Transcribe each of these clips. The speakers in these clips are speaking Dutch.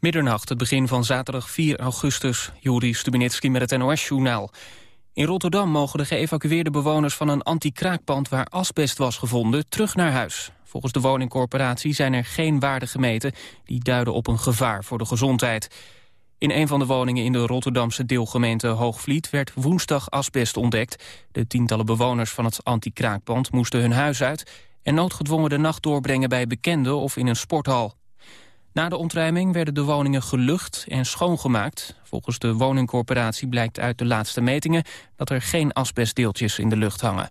Middernacht, het begin van zaterdag 4 augustus. Juri Stubinitski met het NOS-journaal. In Rotterdam mogen de geëvacueerde bewoners van een anti-kraakpand... waar asbest was gevonden, terug naar huis. Volgens de woningcorporatie zijn er geen waarden gemeten... die duiden op een gevaar voor de gezondheid. In een van de woningen in de Rotterdamse deelgemeente Hoogvliet... werd woensdag asbest ontdekt. De tientallen bewoners van het anti-kraakpand moesten hun huis uit... en noodgedwongen de nacht doorbrengen bij bekenden of in een sporthal. Na de ontruiming werden de woningen gelucht en schoongemaakt. Volgens de woningcorporatie blijkt uit de laatste metingen... dat er geen asbestdeeltjes in de lucht hangen.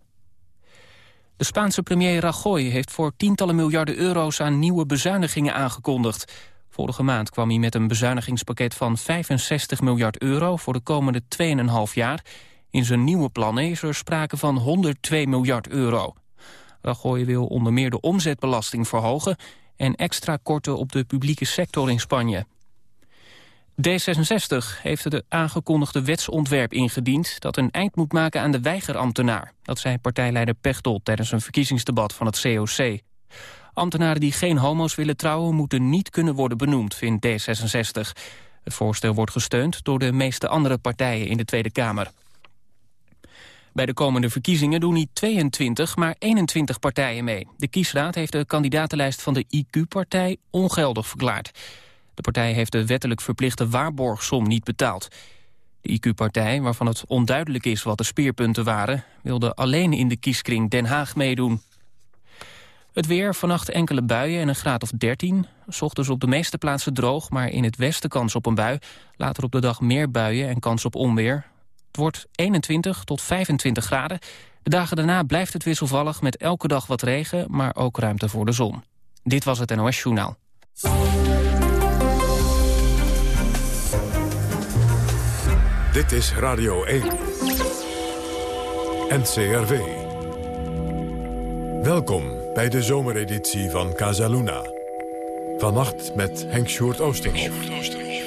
De Spaanse premier Rajoy heeft voor tientallen miljarden euro's... aan nieuwe bezuinigingen aangekondigd. Vorige maand kwam hij met een bezuinigingspakket van 65 miljard euro... voor de komende 2,5 jaar. In zijn nieuwe plannen is er sprake van 102 miljard euro. Rajoy wil onder meer de omzetbelasting verhogen en extra korten op de publieke sector in Spanje. D66 heeft het aangekondigde wetsontwerp ingediend... dat een eind moet maken aan de weigerambtenaar. Dat zei partijleider Pechtold tijdens een verkiezingsdebat van het COC. Ambtenaren die geen homo's willen trouwen... moeten niet kunnen worden benoemd, vindt D66. Het voorstel wordt gesteund door de meeste andere partijen in de Tweede Kamer. Bij de komende verkiezingen doen niet 22, maar 21 partijen mee. De kiesraad heeft de kandidatenlijst van de IQ-partij ongeldig verklaard. De partij heeft de wettelijk verplichte waarborgsom niet betaald. De IQ-partij, waarvan het onduidelijk is wat de speerpunten waren... wilde alleen in de kieskring Den Haag meedoen. Het weer, vannacht enkele buien en een graad of 13. Ochtends op de meeste plaatsen droog, maar in het westen kans op een bui. Later op de dag meer buien en kans op onweer. Het wordt 21 tot 25 graden. De dagen daarna blijft het wisselvallig met elke dag wat regen... maar ook ruimte voor de zon. Dit was het NOS Journaal. Dit is Radio 1. NCRV. Welkom bij de zomereditie van Casaluna. Vannacht met Henk Sjoerd Oosterhoff.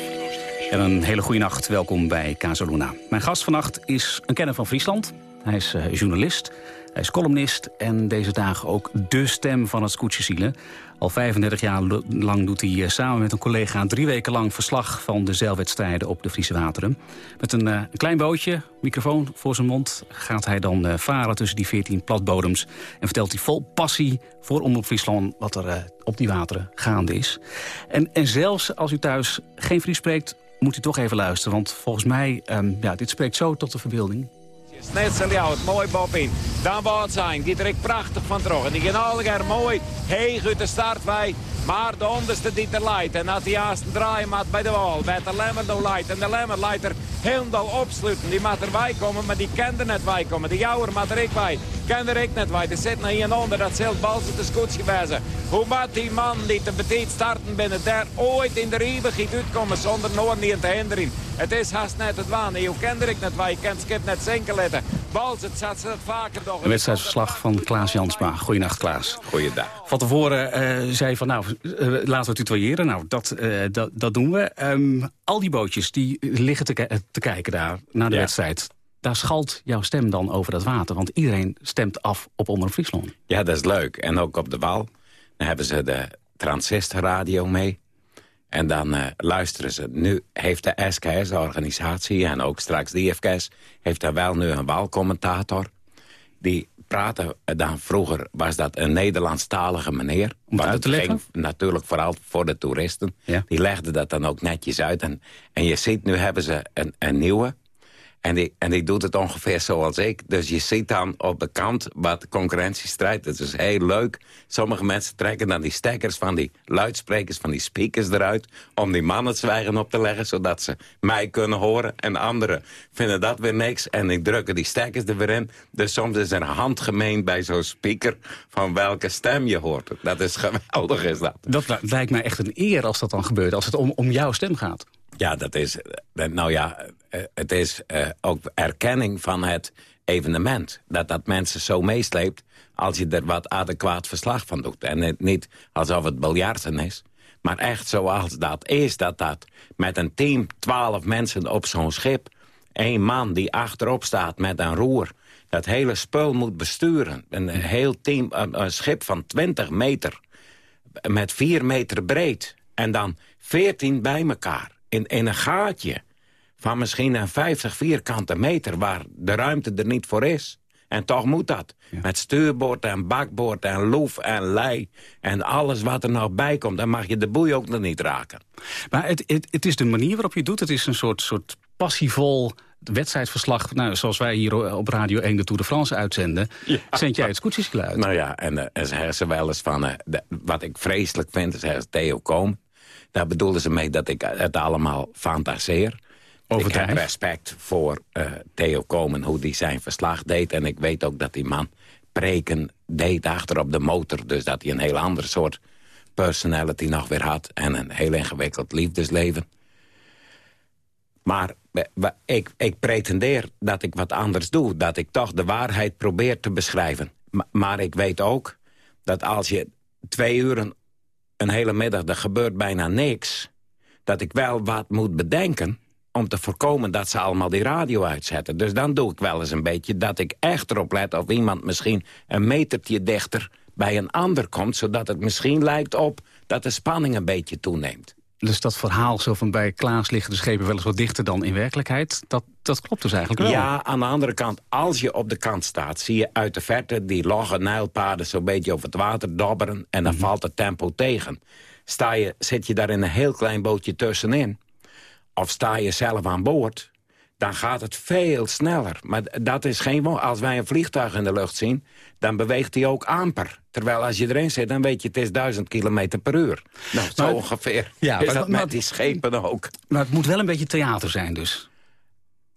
En een hele goede nacht. Welkom bij Casaluna. Mijn gast vannacht is een kenner van Friesland. Hij is uh, journalist, hij is columnist en deze dagen ook de stem van het Scootjesielen. Al 35 jaar lang doet hij uh, samen met een collega drie weken lang verslag van de zeilwedstrijden op de Friese wateren. Met een, een klein bootje, microfoon voor zijn mond, gaat hij dan varen tussen die 14 platbodems. En vertelt hij vol passie voor Omroep Friesland wat er op die wateren gaande is. En, en zelfs als u thuis geen Fries spreekt, moet u toch even luisteren. Want volgens mij, um, ja, dit spreekt zo tot de verbeelding. Het mooi Bob in. Dan wordt zijn, die er prachtig van terug. En die gaan allemaal mooi heeg uit de start bij. Maar de onderste die er leidt. En als die eerste draaien maat bij de wal. Met de lemmer door leidt. En de lemmer leidt er helemaal opsluiten. Die maat erbij komen, maar die kende net bij komen. De jouwer maat er ik bij. Kende er ik net bij. Er zit nog hier onder. Dat zult balse te scootje gewezen. Hoe maakt die man die te petit starten binnen daar ooit in de eeuwigheid uitkomen zonder nooit niet te hinderen. Het is haast net het waan. Je kent er ik net bij. Je kent skip net zinken letten. Bals, het zat ze vaker nog. Een wedstrijdsverslag van Klaas Jansma. Goeienacht Klaas. Goeiedag. Van tevoren uh, zei van nou, uh, laten we tutoyeren. Nou, dat, uh, dat, dat doen we. Um, al die bootjes die liggen te, te kijken daar naar de ja. wedstrijd. Daar schalt jouw stem dan over dat water. Want iedereen stemt af op Onder Friesland. Ja, dat is leuk. En ook op de Wal. Dan hebben ze de transistorradio mee. En dan uh, luisteren ze. Nu heeft de SKS, de organisatie, en ook straks de IFKS... heeft daar wel nu een walcommentator. Die praten dan vroeger, was dat een Nederlandstalige meneer. Om het uit te leggen? natuurlijk vooral voor de toeristen. Ja. Die legde dat dan ook netjes uit. En, en je ziet, nu hebben ze een, een nieuwe... En die, en die doet het ongeveer zoals ik. Dus je ziet dan op de kant wat concurrentiestrijd. Dat is heel leuk. Sommige mensen trekken dan die stekkers van die luidsprekers, van die speakers eruit... om die mannen zwijgen op te leggen, zodat ze mij kunnen horen. En anderen vinden dat weer niks en die drukken die stekkers er weer in. Dus soms is er handgemeen bij zo'n speaker van welke stem je hoort. Dat is geweldig, is dat. Dat lijkt mij echt een eer als dat dan gebeurt, als het om, om jouw stem gaat. Ja, dat is, nou ja, het is ook erkenning van het evenement. Dat dat mensen zo meesleept als je er wat adequaat verslag van doet. En niet alsof het biljarten is. Maar echt zoals dat is, dat dat met een team, twaalf mensen op zo'n schip... één man die achterop staat met een roer... dat hele spul moet besturen. Een heel team, een, een schip van 20 meter met 4 meter breed En dan 14 bij elkaar. In, in een gaatje van misschien een 50 vierkante meter... waar de ruimte er niet voor is. En toch moet dat. Met stuurboord en bakboord en loef en lei... en alles wat er nog bij komt. Dan mag je de boei ook nog niet raken. Maar het, het, het is de manier waarop je het doet. Het is een soort, soort passievol wedstrijdverslag... Nou, zoals wij hier op Radio 1 de Tour de France uitzenden... Ja. zend jij het scootjeskilo uit. Nou ja, en, uh, en ze wel eens van... Uh, de, wat ik vreselijk vind, is Theo Koom. Daar bedoelen ze mee dat ik het allemaal fantaseer. Ik heb respect voor uh, Theo Komen, hoe die zijn verslag deed. En ik weet ook dat die man preken deed achter op de motor. Dus dat hij een heel ander soort personality nog weer had. En een heel ingewikkeld liefdesleven. Maar ik, ik pretendeer dat ik wat anders doe. Dat ik toch de waarheid probeer te beschrijven. Maar, maar ik weet ook dat als je twee uren een hele middag... er gebeurt bijna niks... dat ik wel wat moet bedenken om te voorkomen dat ze allemaal die radio uitzetten. Dus dan doe ik wel eens een beetje dat ik echt erop let... of iemand misschien een metertje dichter bij een ander komt... zodat het misschien lijkt op dat de spanning een beetje toeneemt. Dus dat verhaal zo van bij Klaas liggen de schepen wel eens wat dichter dan in werkelijkheid... dat, dat klopt dus eigenlijk wel. Ja, aan de andere kant, als je op de kant staat... zie je uit de verte die logge nijlpaden zo'n beetje over het water dobberen... en dan mhm. valt het tempo tegen. Sta je, zit je daar in een heel klein bootje tussenin of sta je zelf aan boord, dan gaat het veel sneller. Maar dat is geen... Als wij een vliegtuig in de lucht zien, dan beweegt hij ook amper. Terwijl als je erin zit, dan weet je, het is duizend kilometer per uur. Nou, zo ongeveer ja, is dat met die schepen ook. Maar het moet wel een beetje theater zijn dus.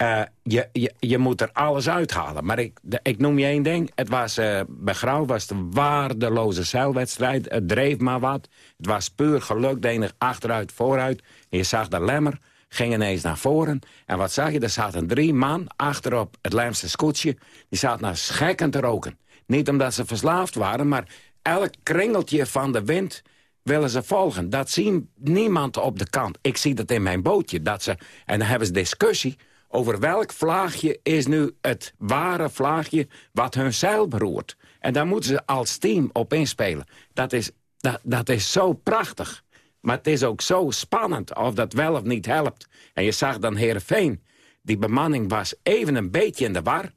Uh, je, je, je moet er alles uithalen. Maar ik, ik noem je één ding. Het was, uh, bij Grauw was de waardeloze zeilwedstrijd. Het dreef maar wat. Het was puur geluk. De achteruit, vooruit. je zag de lemmer ging ineens naar voren. En wat zag je? Er zaten drie man achterop het Lijmse scootje. Die zaten naar schekken te roken. Niet omdat ze verslaafd waren, maar elk kringeltje van de wind willen ze volgen. Dat zien niemand op de kant. Ik zie dat in mijn bootje. Dat ze, en dan hebben ze discussie over welk vlaagje is nu het ware vlaagje wat hun zeil beroert. En daar moeten ze als team op inspelen. Dat is, dat, dat is zo prachtig. Maar het is ook zo spannend of dat wel of niet helpt. En je zag dan Heerenveen. Die bemanning was even een beetje in de war.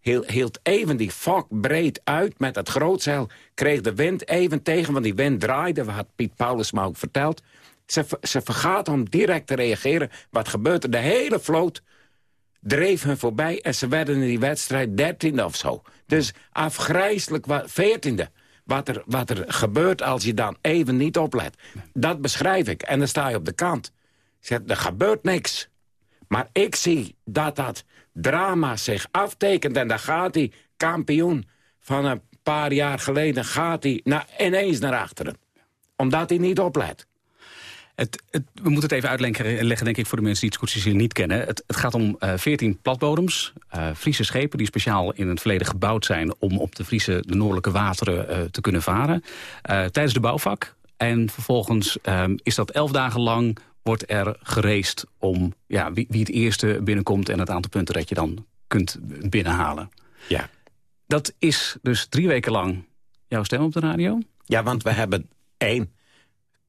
Hield even die fok breed uit met het grootzeil. Kreeg de wind even tegen, want die wind draaide. Wat Piet Paulus me ook verteld. Ze, ze vergaat om direct te reageren. Wat gebeurde? De hele vloot dreef hun voorbij. En ze werden in die wedstrijd dertiende of zo. Dus afgrijzelijk, veertiende wat er, wat er gebeurt als je dan even niet oplet. Dat beschrijf ik. En dan sta je op de kant. Zeg, er gebeurt niks. Maar ik zie dat dat drama zich aftekent. En dan gaat hij kampioen van een paar jaar geleden... gaat hij ineens naar achteren. Omdat hij niet oplet. Het, het, we moeten het even uitleggen, denk ik, voor de mensen die het Scootsie niet kennen. Het, het, gaat om uh, eh, 14 platbodems, uh, Friese schepen die speciaal in het verleden gebouwd zijn... om op de Friese, de noordelijke wateren uh, te kunnen varen. tijdens de bouwvak. En vervolgens ehm, is dat elf dagen lang wordt er gereest om ja, wie, wie, het eerste binnenkomt... en het aantal punten dat je dan kunt binnenhalen. Ja. Dat is dus drie weken lang jouw stem op de radio? Ja, want we hebben één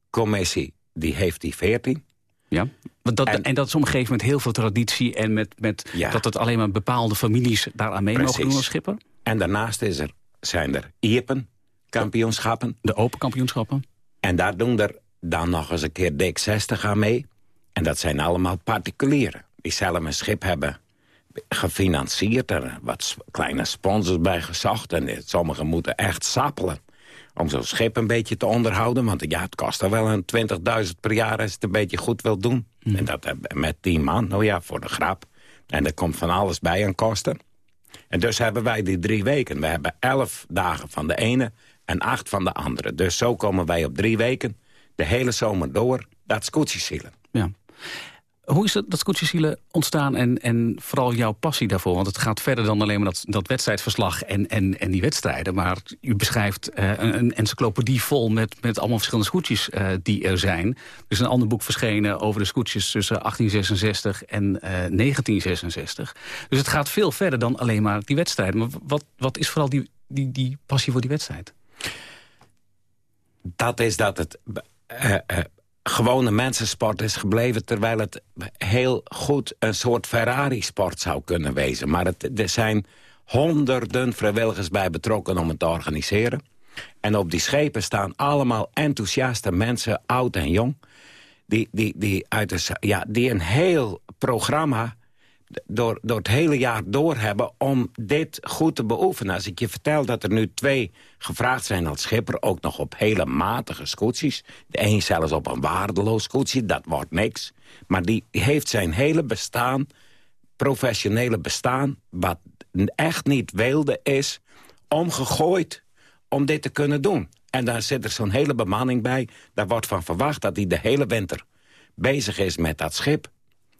commissie die heeft die 14. Ja, want dat, en, dat is omgeven met heel veel traditie... en met, met dat het alleen maar bepaalde families daaraan mee mogen doen als schipper. En daarnaast is er, zijn er IEPen, kampioenschappen. De open kampioenschappen. En daar doen er dan nog eens een keer dik 60 aan mee. En dat zijn allemaal particulieren. Die zelf een schip hebben gefinancierd. Er wat kleine sponsors bij gezocht. En sommigen moeten echt sappelen om zo'n schip een beetje te onderhouden. Want ja, het kost er wel een 20.000 per jaar als het een beetje goed wil doen. Hmm. En dat met 10 man, nou ja, voor de grap. En er komt van alles bij aan kosten. En dus hebben wij die drie weken. We hebben elf dagen van de ene en acht van de andere. Dus zo komen wij op drie weken de hele zomer door dat scootjesielen. Ja. Hoe is dat, dat scootjesielen ontstaan en, en vooral jouw passie daarvoor? Want het gaat verder dan alleen maar dat, dat wedstrijdverslag en, en, en die wedstrijden. Maar u beschrijft uh, een, encyclopedie vol met, met allemaal verschillende scootjes uh, die er zijn. Er is een ander boek verschenen over de scootjes tussen 1866 en uh, eh, 1966. Dus het gaat veel verder dan alleen maar die wedstrijden. Maar wat, wat is vooral die, die, die passie voor die wedstrijd? Dat is dat het gewone mensensport is gebleven... terwijl het heel goed een soort Ferrari-sport zou kunnen wezen. Maar het, er zijn honderden vrijwilligers bij betrokken om het te organiseren. En op die schepen staan allemaal enthousiaste mensen, oud en jong... die, die, die, uit de, ja, die een heel programma door, door het hele jaar door hebben om dit goed te beoefenen. Als ik je vertel dat er nu twee gevraagd zijn als schipper... ook nog op hele matige scootjes. De een zelfs op een waardeloos scootje, dat wordt niks. Maar die heeft zijn hele bestaan, professionele bestaan... wat echt niet wilde is, omgegooid om dit te kunnen doen. En daar zit er zo'n hele bemanning bij. Daar wordt van verwacht dat hij de hele winter bezig is met dat schip.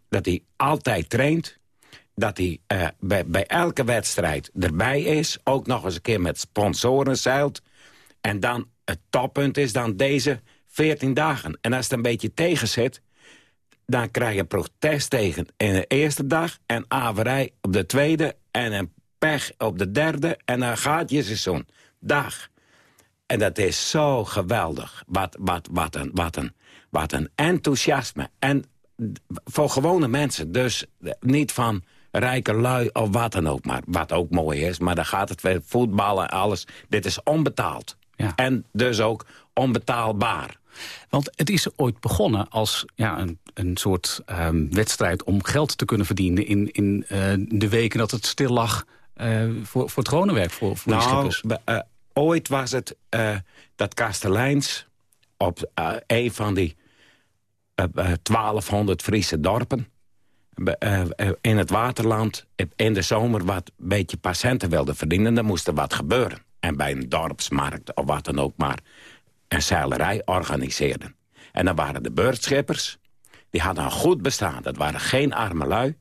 Dat hij altijd traint dat hij uh, bij, bij elke wedstrijd erbij is. Ook nog eens een keer met sponsoren zeilt. En dan het toppunt is dan deze 14 dagen. En als het een beetje tegen zit, dan krijg je protest tegen in de eerste dag... en averij op de tweede en een pech op de derde... en dan gaat je seizoen. Dag. En dat is zo geweldig. Wat, wat, wat, een, wat, een, wat een enthousiasme. En voor gewone mensen. Dus niet van rijke lui of wat dan ook. Maar wat ook mooi is, maar dan gaat het weer voetballen en alles. Dit is onbetaald. Ja. En dus ook onbetaalbaar. Want het is ooit begonnen als ja, een, een soort um, wedstrijd om geld te kunnen verdienen... in, in uh, de weken dat het stil lag uh, voor, voor het gewone werk voor, voor nou, uh, ooit was het dat Kasteleins op een van die 1200 Friese dorpen... Eh, eh, in het waterland in de zomer wat beetje patiënten wilden verdienen... dan moest er wat gebeuren. En bij een dorpsmarkt of wat dan ook maar een zeilerij organiseerden. En dan waren de beurtschippers, die hadden een goed bestaan. Dat waren geen arme lui.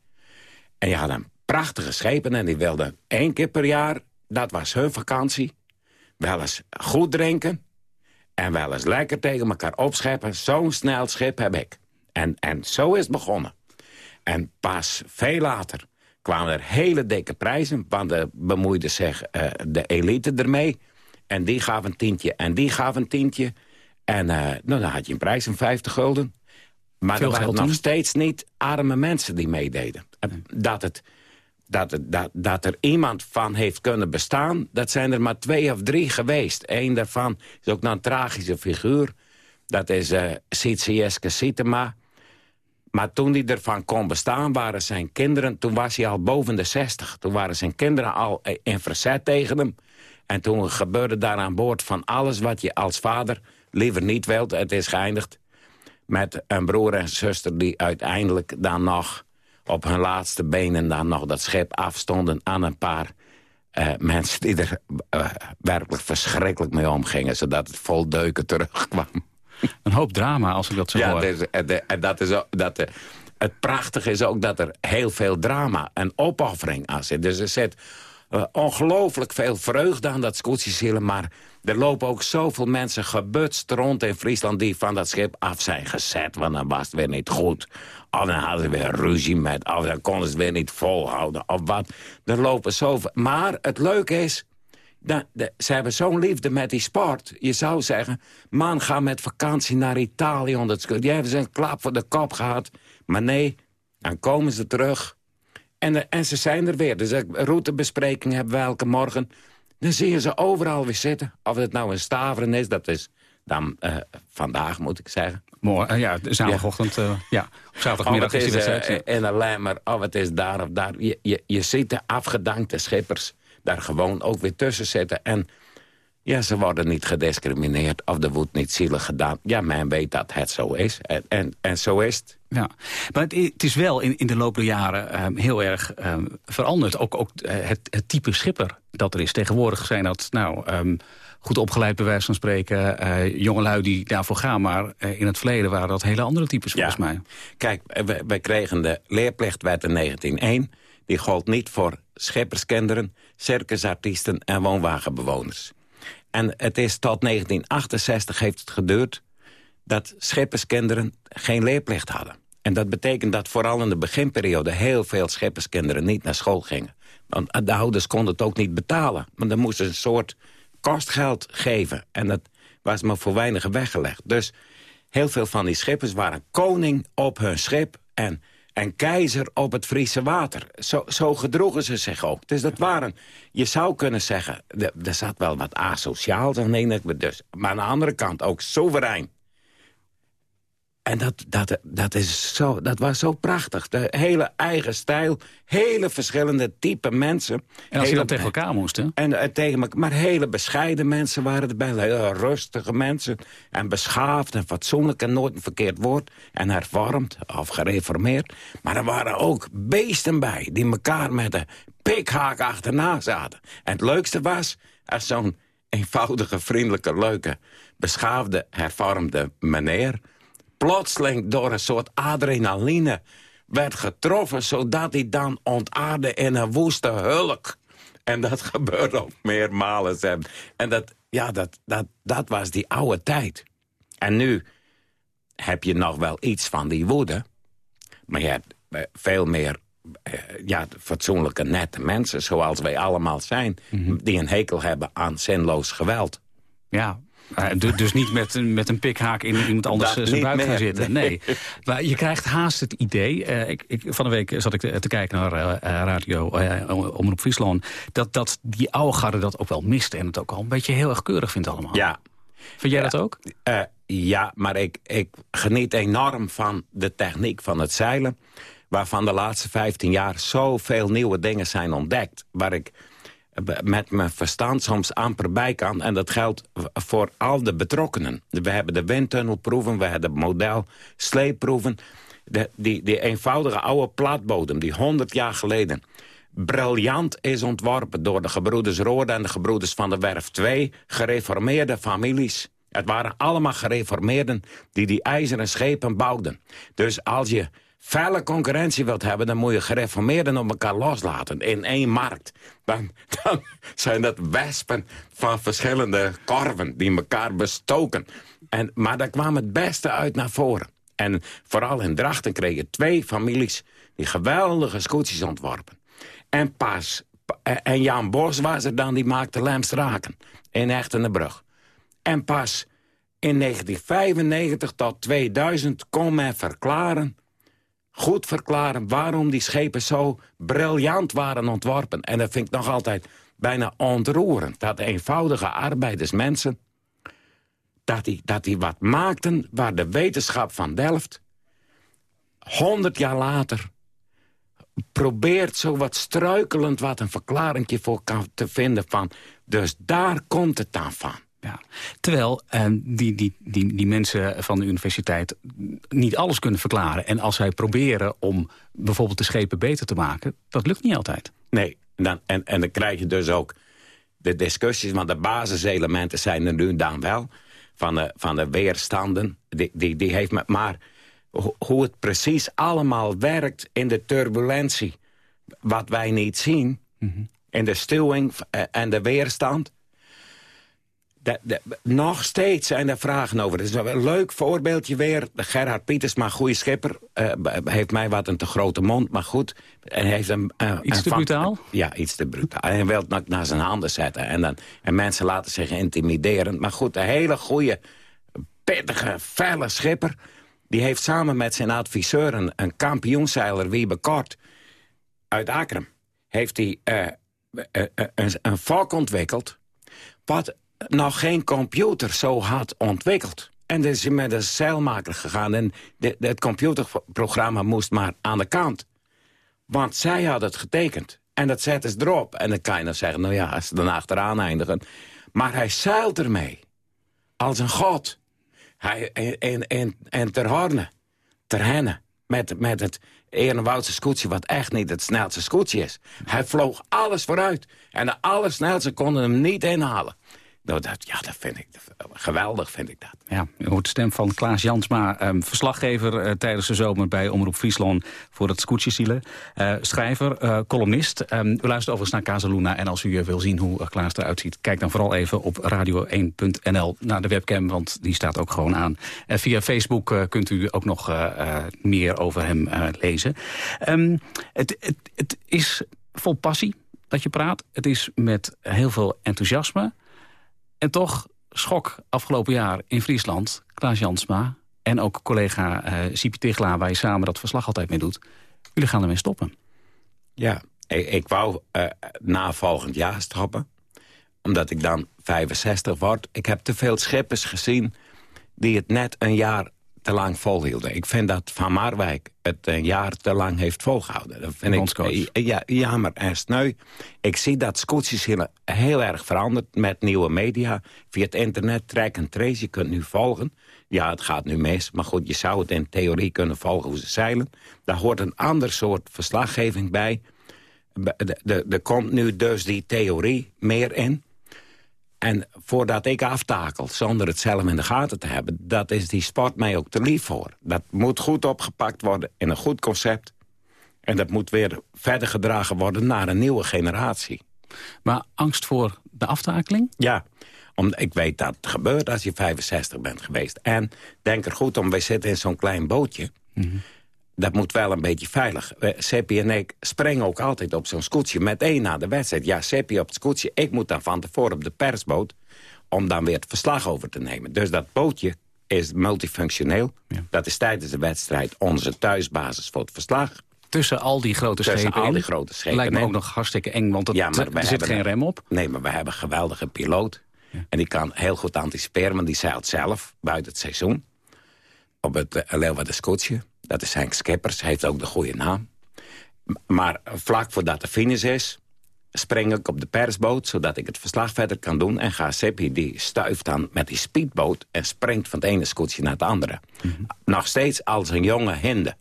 En die hadden prachtige schepen en die wilden één keer per jaar... dat was hun vakantie, wel eens goed drinken... en wel eens lekker tegen elkaar opscheppen. Zo'n snel schip heb ik. En, en zo is het begonnen. En pas veel later kwamen er hele dikke prijzen... want de bemoeide zich uh, de elite ermee. En die gaf een tientje en die gaf een tientje. En uh, nou, dan had je een prijs van 50 gulden. Maar er waren nog steeds niet arme mensen die meededen. Dat, het, dat, het, dat, dat er iemand van heeft kunnen bestaan... dat zijn er maar twee of drie geweest. Eén daarvan is ook nog een tragische figuur. Dat is uh, Sitieske Sietema... Maar toen hij ervan kon bestaan, waren zijn kinderen... toen was hij al boven de 60. Toen waren zijn kinderen al in verzet tegen hem. En toen gebeurde daar aan boord van alles wat je als vader liever niet wilt. Het is geëindigd met een broer en zuster die uiteindelijk dan nog... op hun laatste benen dan nog dat schip afstonden aan een paar... Uh, mensen die er uh, werkelijk verschrikkelijk mee omgingen... zodat het vol deuken terugkwam. Een hoop drama, als ik dat zo ja, hoor. Ja, en dat is dat, eh, het prachtige is ook dat er heel veel drama en opoffering aan zit. Dus er zit uh, ongelooflijk veel vreugde aan dat scootjeszillen... maar er lopen ook zoveel mensen gebutst rond in Friesland... die van dat schip af zijn gezet, want dan was het weer niet goed. Of dan hadden ze weer ruzie met, of dan konden ze het weer niet volhouden, of wat. Er lopen zoveel... Maar het leuke is, ze hebben zo'n liefde met die sport. Je zou zeggen, man, ga met vakantie naar Italië. Die hebben ze een klap voor de kop gehad. Maar nee, dan komen ze terug. En, en ze zijn er weer. Dus een routebespreking hebben we elke morgen. Dan zie je ze overal weer zitten. Of het nou een Staveren is, dat is dan uh, vandaag, moet ik zeggen. Uh, ja, zaterdagochtend, ja. Uh, ja. Op zaterdagmiddag is, is die wedstrijd. in een lemmer, of het is daar of daar. Je, je, je ziet de afgedankte schippers daar gewoon ook weer tussen zetten. En ja, ze worden niet gediscrimineerd of er wordt niet zielig gedaan. Ja, men weet dat het zo is. En, en, en zo is het. Ja, maar het, het, is wel in, in de loop der jaren um, heel erg um, veranderd. Ook, ook uh, het, het, type schipper dat er is. Tegenwoordig zijn dat nou, um, goed opgeleid bij wijze van spreken... Uh, jongelui die daarvoor gaan. Maar uh, in het verleden waren dat hele andere types volgens ja. mij. Kijk, wij kregen de leerplichtwet in 1901. Die gold niet voor schipperskinderen, circusartiesten en woonwagenbewoners. En het is tot 1968 heeft het geduurd dat schipperskinderen geen leerplicht hadden. En dat betekent dat vooral in de beginperiode heel veel schipperskinderen niet naar school gingen. Want de ouders konden het ook niet betalen. Want dan moesten ze een soort kostgeld geven. En dat was maar voor weinigen weggelegd. Dus heel veel van die schippers waren koning op hun schip... en, en keizer op het Friese water. Zo, zo gedroegen ze zich ook. Dus dat waren, je zou kunnen zeggen... er zat wel wat asociaals aan de dus, maar aan de andere kant ook soeverein. En dat, dat, dat, is zo, dat was zo prachtig. De hele eigen stijl, hele verschillende type mensen. En als je dan tegen elkaar moest, En, uh, tegen elkaar, maar hele bescheiden mensen waren erbij. Hele rustige mensen. En beschaafd en fatsoenlijk en nooit een verkeerd woord. En hervormd of gereformeerd. Maar er waren ook beesten bij die elkaar met een pikhaak achterna zaten. En het leukste was, als zo'n eenvoudige, vriendelijke, leuke, beschaafde, hervormde meneer plotseling door een soort adrenaline werd getroffen... zodat hij dan ontaarde in een woeste hulk. En dat gebeurde ook meermalen. En dat, ja, dat, dat, dat was die oude tijd. En nu heb je nog wel iets van die woede. Maar je hebt eh, veel meer eh, ja, fatsoenlijke, nette mensen... zoals wij allemaal zijn... Mhm. die een hekel hebben aan zinloos geweld. Ja, dus niet met, met een pikhaak in iemand anders zijn buik gaan zitten. Nee. maar je krijgt haast het idee. Uh, ik, ik, van de week zat ik te, te kijken naar uh, radio Omroep Friesland. Dat, dat die oude garde dat ook wel mist. En het ook al een beetje heel erg keurig vindt allemaal. Ja. Vind jij dat ook? ja, maar ik, ik geniet enorm van de techniek van het zeilen. Waarvan de laatste 15 jaar zoveel nieuwe dingen zijn ontdekt. Waar ik met mijn verstand soms amper bij kan. En dat geldt voor al de betrokkenen. We hebben de windtunnelproeven, we hebben model sleeproeven. De, die, eenvoudige oude platbodem die 100 jaar geleden briljant is ontworpen... door de gebroeders Roorde en de gebroeders van de Werf. Twee gereformeerde families. Het waren allemaal gereformeerden die die ijzeren schepen bouwden. Dus als je felle concurrentie wilt hebben... dan moet je gereformeerden op elkaar loslaten in één markt. Dan, dan zijn dat wespen van verschillende korven die elkaar bestoken. En, maar daar kwam het beste uit naar voren. En vooral in Drachten kregen twee families die geweldige scootjes ontworpen. En pas, en Jan Bos was er dan, die maakte Lemstraken in Echtenbrug. En pas in 1995 tot 2000 kon men verklaren goed verklaren waarom die schepen zo briljant waren ontworpen. En dat vind ik nog altijd bijna ontroerend. Dat eenvoudige arbeidersmensen, dat die, dat die wat maakten waar de wetenschap van Delft... honderd jaar later probeert zo wat struikelend wat een verklaringje voor kan te vinden van... dus daar komt het dan van. Ja. Terwijl uh, die, die, die, die mensen van de universiteit niet alles kunnen verklaren. En als zij proberen om bijvoorbeeld de schepen beter te maken... dat lukt niet altijd. Nee, dan, en, en dan krijg je dus ook de discussies... want de basiselementen zijn er nu dan wel... van de, van de weerstanden. Die, die, die heeft met, maar hoe het precies allemaal werkt in de turbulentie... wat wij niet zien... Mhm. in de stuwing eh, en de weerstand nog steeds zijn er vragen over. Het is een leuk voorbeeldje weer. Gerhard Pietersma, goede schipper. Uh, heeft mij wat een te grote mond, maar goed. En heeft een, uh, iets te brutaal? Ja, iets te brutaal. En hij wil het naar zijn handen zetten. En, dan, en mensen laten zich intimideren. Maar goed, een hele goede, pittige, felle schipper... die heeft samen met zijn adviseur, een, een kampioenzeiler Wiebe Kort... uit Akrem, heeft hij uh, een, een valk ontwikkeld... wat nog geen computer zo had ontwikkeld. En dan is hij met een zeilmaker gegaan. En de, het computerprogramma moest maar aan de kant. Want zij had het getekend. En dat zetten ze erop. En dan kan je zeggen, nou ja, als ze dan achteraan eindigen. Maar hij zeilt ermee. Als een god. Hij, en, en, en ter horne. Ter henne. Met, met het Ehrenwoudse scootje, wat echt niet het snelste scootje is. Hij vloog alles vooruit. En de allersnelste konden hem niet inhalen. Nou, dat, ja, dat vind ik geweldig, vind ik dat. Ja, u hoort de stem van Klaas Jansma, ehm, verslaggever eh, tijdens de zomer bij Omroep Friesland voor het Scootjesielen. Uh, schrijver, uh, columnist. Um, u luistert overigens naar Casaluna en als u wil zien hoe Klaas eruit ziet, kijk dan vooral even op radio1.nl naar de webcam, want die staat ook gewoon aan. via Facebook kunt u ook nog meer over hem lezen. Um, het, het, het is vol passie dat je praat. Het is met heel veel enthousiasme. En toch, schok afgelopen jaar in Friesland, Klaas Jansma... en ook collega uh, Sipi Tigla... waar je samen dat verslag altijd mee doet. Jullie gaan ermee stoppen. Ja, ik, ik wou uh, na volgend jaar stoppen. Omdat ik dan 65 word. Ik heb te veel schippers gezien die het net een jaar te lang volhielden. Ik vind dat Van Marwijk het een jaar te lang heeft volgehouden. Dat vind ik ja, jammer en sneu. Ik zie dat scootjes heel erg veranderd met nieuwe media. Via het internet, track en trace, je kunt nu volgen. Ja, het gaat nu mis, maar goed, je zou het in theorie kunnen volgen hoe ze zeilen. Daar hoort een ander soort verslaggeving bij. Er komt nu dus die theorie meer in. En voordat ik aftakel, zonder het zelf in de gaten te hebben... dat is die sport mij ook te lief voor. Dat moet goed opgepakt worden in een goed concept. En dat moet weer verder gedragen worden naar een nieuwe generatie. Maar angst voor de aftakeling? Ja, om, ik weet dat het gebeurt als je 65 bent geweest. En denk er goed om, wij zitten in zo'n klein bootje... Mhm dat moet wel een beetje veilig. Uh, Seppi en ik springen ook altijd op zo'n scootje met één na de wedstrijd. Ja, Seppi op het scootje, ik moet dan van tevoren op de persboot... om dan weer het verslag over te nemen. Dus dat bootje is multifunctioneel. Dat is tijdens de wedstrijd onze thuisbasis voor het verslag. Tussen al die grote Tussen schepen al die grote schepen. Lijkt me ook nog hartstikke eng, want het, ja, er zit geen rem op. Nee, maar we hebben een geweldige piloot. En die kan heel goed anticiperen, want die zeilt zelf buiten het seizoen. Op het uh, Leeuwarden scootje. Dat is Henk Skippers, heeft ook de goede naam. Maar vlak voordat de finish is, spring ik op de persboot... zodat ik het verslag verder kan doen. En ga Seppi, die stuift dan met die speedboot... en springt van het ene scootje naar het andere. Mhm. Nog steeds als een jonge hinde.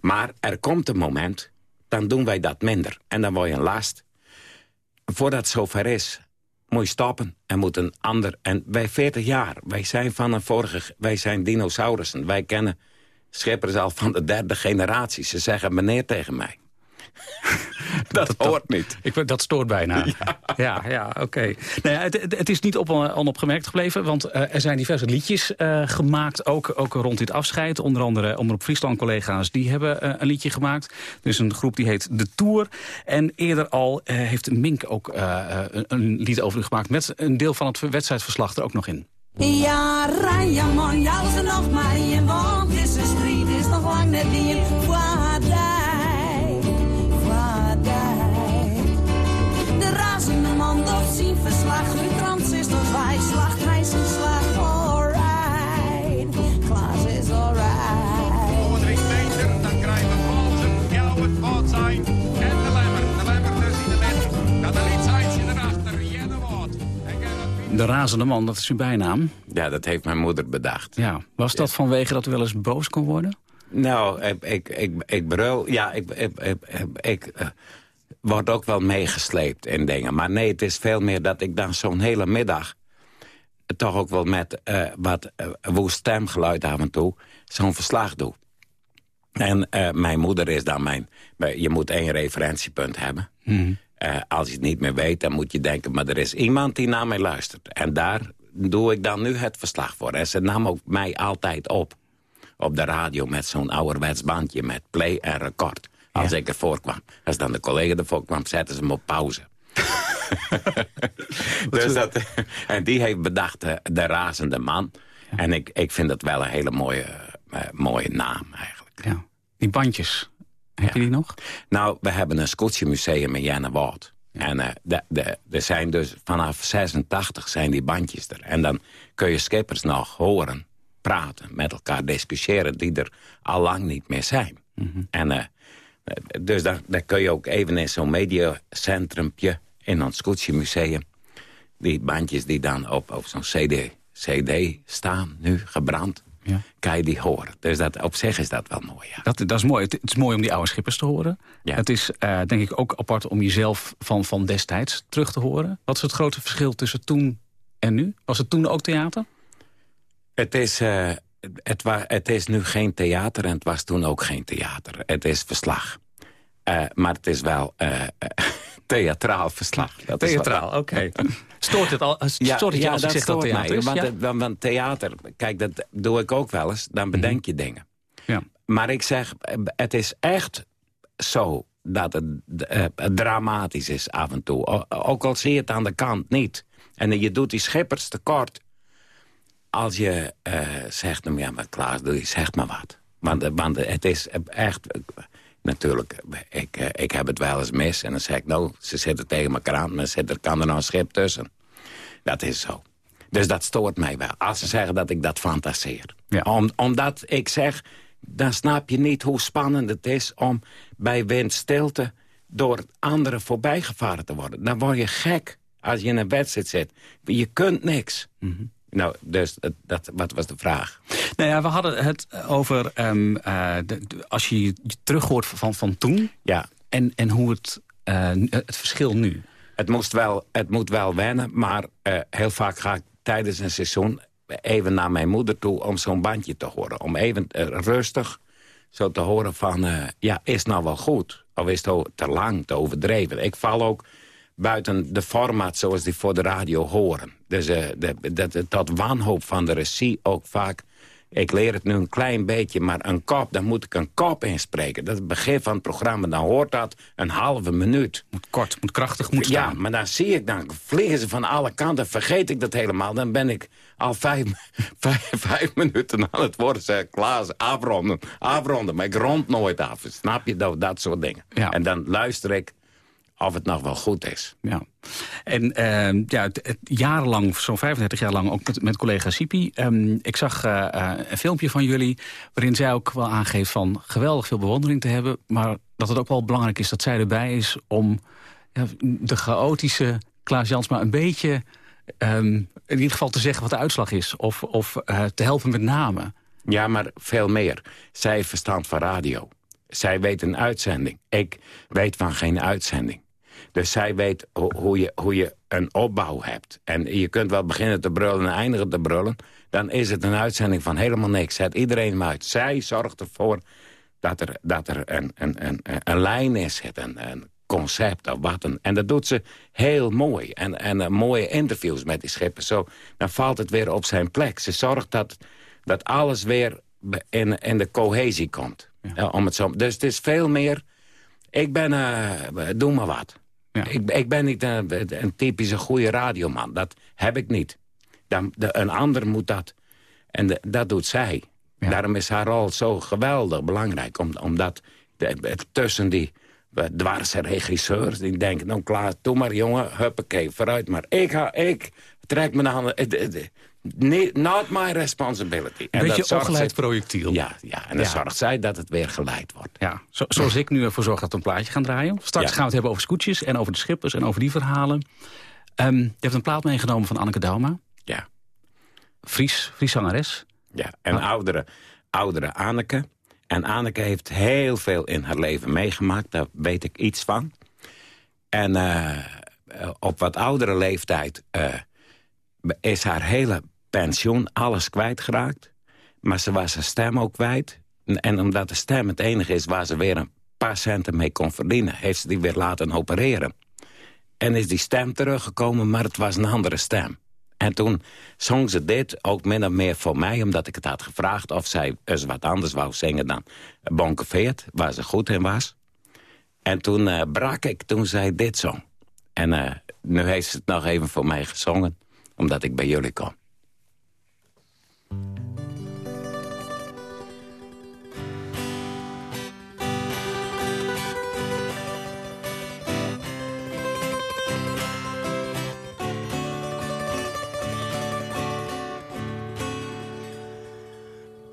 Maar er komt een moment, dan doen wij dat minder. En dan word je een last. Voordat het zover is, moet je stoppen. En moet een ander... En wij 40 jaar, wij zijn van een vorige... Wij zijn dinosaurussen. Wij kennen Schipper is al van de derde generatie. Ze zeggen meneer tegen mij. dat, hoort niet. Ik, dat stoort bijna. Ja, ja, oké. Nou ja, het, het, is niet op, onopgemerkt gebleven, want uh, er zijn diverse liedjes uh, gemaakt, ook, ook rond dit afscheid. Onder andere Omroep Friesland-collega's, die hebben uh, een liedje gemaakt. Dus een groep die heet De Tour. En eerder al heeft Mink ook een, een lied over u gemaakt... met een deel van het wedstrijdverslag er ook nog in. Ja, rij je man, jou ze nog maar in, want is een is net in. Vaardij, vaardij. De razende man doet zien verslag, uw trans is toch wij, slacht hij zijn slag, alright. Klaas is alright. Over drie meter, dan krijgen we Valsen, jou het fout zijn. En de lemmer, de lemmer dus in de weg. Dat de liedseintje erachter, jennen wordt. De razende man, dat is uw bijnaam. Ja, dat heeft mijn moeder bedacht. Ja. Was dat vanwege dat u wel eens boos kon worden? Nou, ik, ik, ik, ik brul... Ja, ik, ik, ik, ik uh, word ook wel meegesleept in dingen. Maar nee, het is veel meer dat ik dan zo'n hele middag... toch ook wel met uh, wat uh, woest stemgeluid af en toe... zo'n verslag doe. En mijn moeder is dan mijn... Je moet één referentiepunt hebben. Mm. als je het niet meer weet, dan moet je denken... maar er is iemand die naar mij luistert. En daar doe ik dan nu het verslag voor. En ze nam ook mij altijd op. Op de radio met zo'n ouderwets bandje met play en record. Als ik ervoor kwam. Als dan de collega ervoor kwam, zetten ze hem op pauze. dus dat, en die heeft bedacht de, de razende man. En ik, ik vind dat wel een hele mooie, uh, mooie naam eigenlijk. Ja. Die bandjes, heb je die nog? Nou, we hebben een Scootje museum in Jennewoud. En uh, de, de, er zijn dus vanaf 86 zijn die bandjes er. En dan kun je skippers nog horen, praten, met elkaar discussiëren... die er al lang niet meer zijn. Mhm. En uh, dus dan, dan kun je ook even in zo'n mediacentrumpje... in ons Scootje Museum... die bandjes die dan op, op zo'n CD, CD staan, nu gebrand ja. kan je die horen. Dus dat, op zich is dat wel mooi, ja. Dat, dat is mooi. Het, is mooi om die oude schippers te horen. Ja. Het is uh, denk ik ook apart om jezelf van, van destijds terug te horen. Wat is het grote verschil tussen toen en nu? Was het toen ook theater? Het is, uh, het, wa het is nu geen theater en het was toen ook geen theater. Het is verslag. Uh, maar het is wel theatraal verslag. Dat theatraal, oké. Okay. Stoort het, al, stoort het ja, als ik zeg dat theater Want, ja? want, theater, kijk, dat doe ik ook wel eens. Dan bedenk mhm. je dingen. Ja. Maar ik zeg, het is echt zo dat het uh, dramatisch is af en toe. Ook al zie je het aan de kant niet. En je doet die schippers tekort. Als je uh, zegt, nou ja, maar Klaas, zeg maar wat. Want, want het is echt... Natuurlijk, ik, ik heb het wel eens mis. En dan zeg ik, nou, ze zitten tegen elkaar aan. Maar zit, er kan er nou een schip tussen. Dat is zo. Dus dat stoort mij wel. Als ze zeggen dat ik dat fantaseer. Om, omdat ik zeg, dan snap je niet hoe spannend het is... om bij windstilte door anderen voorbijgevaren te worden. Dan word je gek als je in een wedstrijd zit. Je kunt niks. Mhm. Nou, dus dat, wat was de vraag? Nou ja, we hadden het over... Um, als je je terug hoort van, van toen... Ja. En, en hoe het, uh, het verschil nu... Het, moest wel, het moet wel wennen, maar uh, heel vaak ga ik tijdens een seizoen... even naar mijn moeder toe om zo'n bandje te horen. Om even rustig zo te horen van... ja, is het nou wel goed? Of is het te lang, te overdreven? Ik val ook buiten de format zoals die voor de radio horen. Dus uh, de, dat, dat wanhoop van de regie ook vaak... Ik leer het nu een klein beetje, maar een kop, dan moet ik een kop inspreken. Dat is het begin van het programma, dan hoort dat een halve minuut. Moet kort, moet krachtig, moet staan. Ja, maar dan zie ik, dan vliegen ze van alle kanten, vergeet ik dat helemaal. Dan ben ik al vijf, vijf, vijf minuten aan het worden. Zeg, Klaas, afronden, afronden. Maar ik rond nooit af, snap je, dat, dat soort dingen. Ja. En dan luister ik of het nog wel goed is. Ja. En uh, ja, het, jarenlang, zo'n 35 jaar lang, ook met, met collega Sipi. Um, ik zag uh, een filmpje van jullie waarin zij ook wel aangeeft van geweldig veel bewondering te hebben. Maar dat het ook wel belangrijk is dat zij erbij is om ja, de chaotische Klaas Jansma een beetje... Um, in ieder geval te zeggen wat de uitslag is. Of, of uh, te helpen met namen. Ja, maar veel meer. Zij verstand van radio. Zij weet een uitzending. Ik weet van geen uitzending. Dus zij weet hoe je, hoe je een opbouw hebt. En je kunt wel beginnen te brullen en eindigen te brullen. Dan is het een uitzending van helemaal niks. Zet iedereen uit. Zij zorgt ervoor dat er, dat er een, een, een, een lijn is. Een, een concept of wat. En dat doet ze heel mooi. En, en uh, mooie interviews met die schippen. Zo, dan valt het weer op zijn plek. Ze zorgt dat, dat alles weer in, in de cohesie komt. Ja. om het zo, dus het is veel meer... Ik ben... Uh, doe maar wat. Ik, ik ben niet een, een typische goede radioman. Dat heb ik niet. Dan, de, een ander moet dat. En dat doet zij. Daarom is haar rol zo geweldig belangrijk. Om, omdat de, tussen die dwarse regisseurs... die denken, nou klaar, doe maar jongen, huppakee, vooruit maar. Ik, ga, ik trek me aan... Not my responsibility. Een beetje ongeleid projectiel. Ja, ja en dan zorgt zij dat het weer geleid wordt. Ja, zo, zoals ik nu ervoor zorg dat we een plaatje gaan draaien. Straks gaan we het hebben over scootjes en over de schippers en over die verhalen. Um, je hebt een plaat meegenomen van Anneke Dauma. Ja. Fries, Fries zangeres. Ja, en oudere, oudere Anneke. En Anneke heeft heel veel in haar leven meegemaakt. Daar weet ik iets van. En uh, op wat oudere leeftijd... Uh, is haar hele pensioen, alles kwijtgeraakt. Maar ze was haar stem ook kwijt. En omdat de stem het enige is waar ze weer een paar centen mee kon verdienen... heeft ze die weer laten opereren. En is die stem teruggekomen, maar het was een andere stem. En toen zong ze dit, ook min of meer voor mij... omdat ik het had gevraagd of zij eens wat anders wou zingen dan Bonkeveert... waar ze goed in was. En toen uh, brak ik toen zij dit zong. En uh, nu heeft ze het nog even voor mij gezongen, omdat ik bij jullie kom.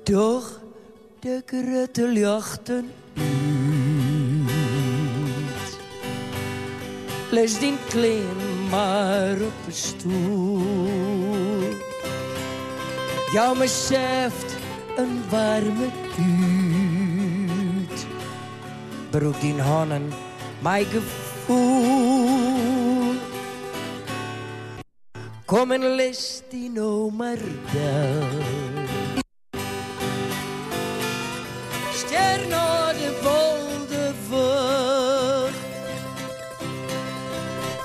Doch de grote jachten uit. Les die klein maar op een stoel. Jou beseft een warme kuut. Broek die handen, mijn gevoel. Kom en les die nou maar daar.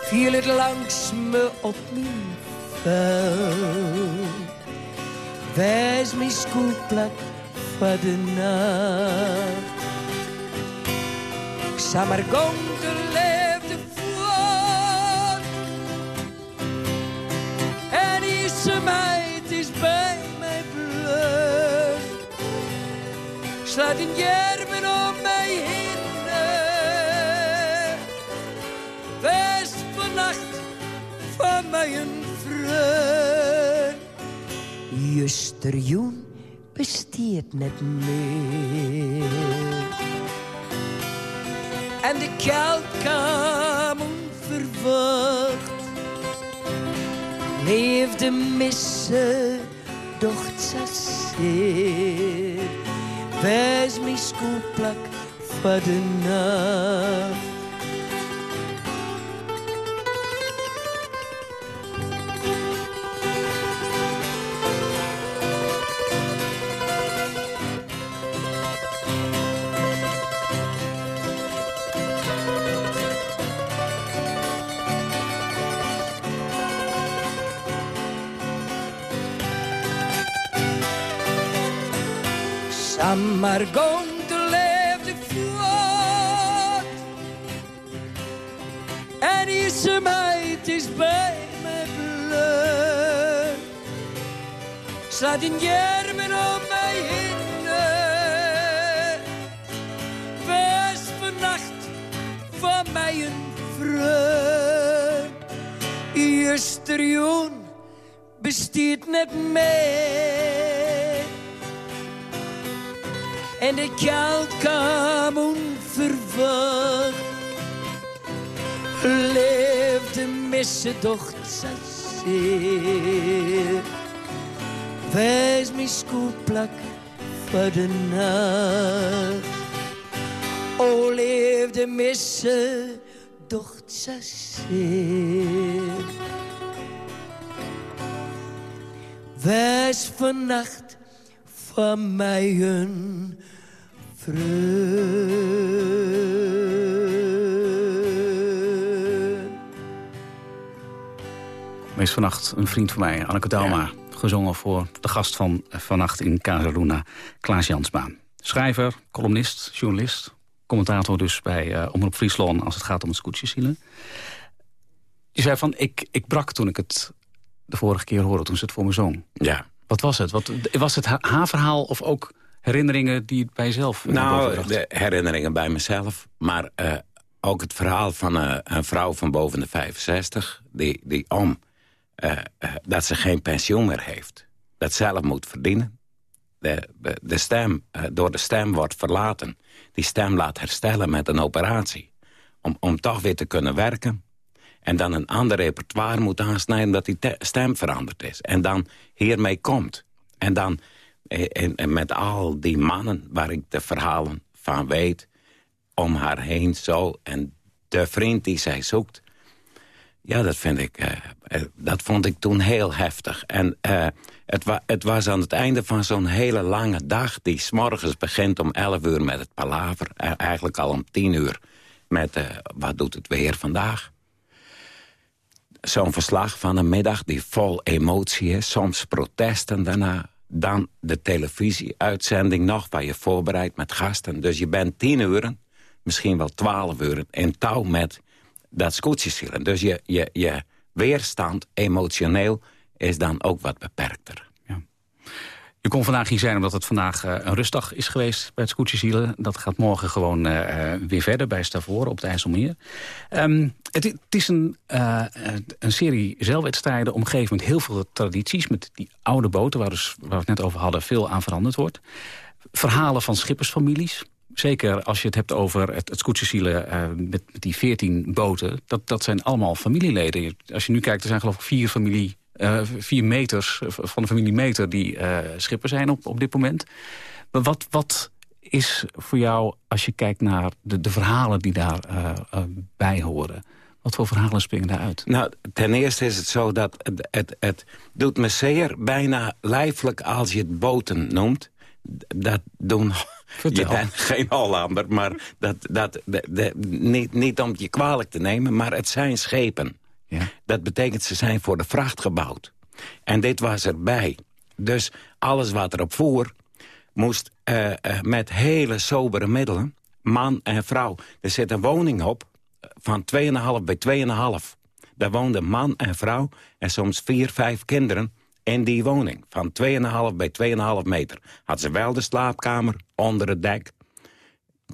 viel het langs me op mijn vel. Wees mijn schoolplek van de nacht. De leefde voort. En is meid is bij Een jermen om mij heen. Wees vannacht van mij een vreugd. Justerjoen besteedt net meer. En de kelkam onverwacht leefde missen, docht zeer. Wees mijn schoolplak voor de nacht. Samargond leefde voort. En eenzaamheid is bij me bleu. Slaat een jermen om mij heen. Wees vannacht van mij een vreugd. Justerjoen besteedt net meer. En de koud kwam onverwacht. Leefde missen docht zeer. Wees mijn schoolplak voor de nacht. O leefde missen docht zeer. Wees vannacht van mij een vreugd. Meest vannacht een vriend van mij, Anneke Dalma. Gezongen voor de gast van vannacht in Casaluna, Klaas Jansma. Schrijver, columnist, journalist. Commentator dus bij uh, Omroep Friesland als het gaat om het scootjesielen. Je zei van, ik, ik brak toen ik het de vorige keer hoorde, toen ze het voor me zong. Ja. Wat was het? Wat, was het haar verhaal of ook herinneringen die het bij jezelf... Nou, de herinneringen bij mezelf. Maar eh, ook het verhaal van eh, een vrouw van boven de 65... die, die om eh, dat ze geen pensioen meer heeft. Dat zelf moet verdienen. De, de, stem, door de stem wordt verlaten. Die stem laat herstellen met een operatie. Om, om toch weer te kunnen werken. En dan een ander repertoire moet aansnijden... omdat die te- stem veranderd is. En dan hiermee komt. En dan eh, en, en met al die mannen waar ik de verhalen van weet... om haar heen zo. En de vriend die zij zoekt... Ja, dat, vind ik, eh, eh, dat vond ik toen heel heftig. En het, wa het was aan het einde van zo'n hele lange dag... die s'morgens begint om 11 uur met het palaver. eigenlijk al om 10 uur met wat doet het weer vandaag. Zo'n verslag van een middag die vol emotie is. Soms protesten daarna. Dan de televisieuitzending nog waar je voorbereidt met gasten. Dus je bent 10 uren, misschien wel 12 uren... in touw met dat scootjesielen. Dus je, je, je weerstand emotioneel is dan ook wat beperkter. Je kon vandaag hier zijn omdat het vandaag eh, een rustdag is geweest bij het Scootjesielen. Dat gaat morgen gewoon eh, eh, weer verder bij Stavoren op het IJsselmeer. Ehm, het, is een, een serie zeilwedstrijden omgeven met heel veel tradities. Met die oude boten waar, dus, waar we het net over hadden veel aan veranderd wordt. Verhalen van schippersfamilies. Zeker als je het hebt over het, het Scootjesielen met, met die veertien boten. Dat, dat zijn allemaal familieleden. Als je nu kijkt, er zijn geloof ik vier familie vier meters van de familie Meter die eh, schipper zijn op, op dit moment. Maar wat, wat is voor jou, als je kijkt naar de, de verhalen die daarbij bij bij horen... wat voor verhalen springen daaruit? Nou, ten eerste is het zo dat het, het, het doet me zeer bijna lijfelijk als je het boten noemt. Dat doen... Vertel. Je bent geen Hollander, maar dat, dat, de, de- niet, niet om het je kwalijk te nemen... maar het zijn schepen. Ja. Dat betekent ze zijn voor de vracht gebouwd. En dit was erbij. Dus alles wat erop voer moest eh, eh, met hele sobere middelen... man en vrouw. Er zit een woning op van 2,5 bij 2,5. Daar woonden man en vrouw en soms vier, vijf kinderen In die woning van 2,5 bij 2,5 meter had ze wel de slaapkamer onder het dek.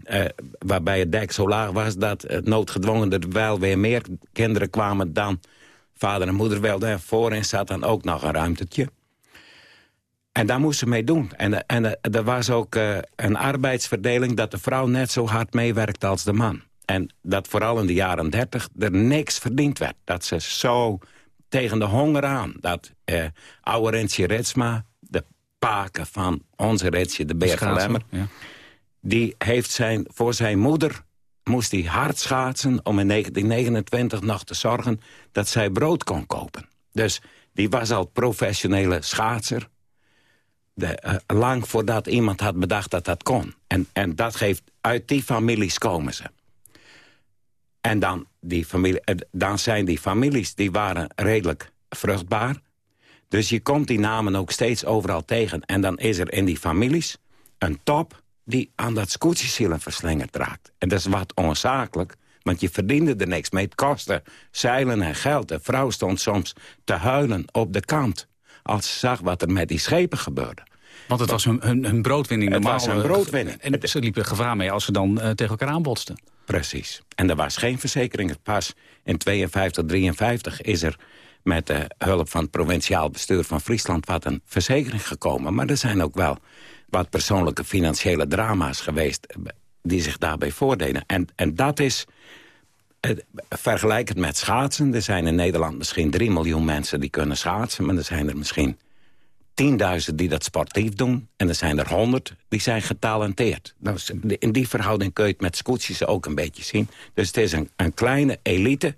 Eh, waarbij het dek zo laag was dat het noodgedwongen er wel weer meer kinderen kwamen dan vader en moeder wel. Daar voorin zat dan ook nog een ruimtetje. En daar moest ze mee doen. En, en er was ook uh, een arbeidsverdeling dat de vrouw net zo hard meewerkte als de man. En dat vooral in de jaren dertig er niks verdiend werd. Dat ze zo tegen de honger aan. Dat uh, oude Rentje Retsma, de paken van onze Rentje, de Beer Ja. Die heeft zijn, voor zijn moeder moest hij hard schaatsen om in 1929 nog te zorgen dat zij brood kon kopen. Dus die was al professionele schaatser. De, uh, lang voordat iemand had bedacht dat dat kon. En, en dat geeft, uit die families komen ze. En dan, die familie, eh, dan zijn die families, die waren redelijk vruchtbaar. Dus je komt die namen ook steeds overal tegen. En dan is er in die families een top die aan dat scootjesielen verslingerd raakt. En dat is wat onzakelijk, want je verdiende er niks mee. Het kostte zeilen en geld. De vrouw stond soms te huilen op de kant... als ze zag wat er met die schepen gebeurde. Want het was hun, hun, broodwinning. Het was een broodwinning. En ze liepen gevaar mee als ze dan uh, tegen elkaar aanbotsten. Precies. En er was geen verzekering. Pas in 52, 53 is er met de hulp van het provinciaal bestuur van Friesland... wat een verzekering gekomen. Maar er zijn ook wel wat persoonlijke financiële drama's geweest... Eh, die zich daarbij voordeden. En, en dat is, vergelijkend met schaatsen... er zijn in Nederland misschien 3 miljoen mensen die kunnen schaatsen... maar er zijn er misschien 10.000 die dat sportief doen. En er zijn er 100 die zijn getalenteerd. Nou, in die verhouding kun je het met scootjes ook een beetje zien. Dus het is een, een kleine elite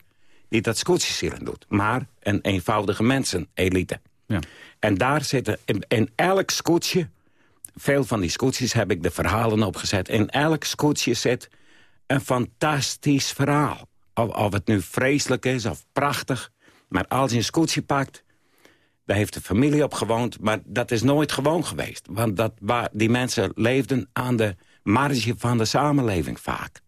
die dat scootjesieren doet. Maar een eenvoudige mensen-elite. Ja. En daar zitten in, in elk scootje... veel van die scootjes heb ik de verhalen opgezet... in elk scootje zit een fantastisch verhaal. Of, of het nu vreselijk is of prachtig... maar als je een scootje pakt daar heeft de familie op gewoond, maar dat is nooit gewoon geweest. Want dat, waar, die mensen leefden aan de marge van de samenleving vaak.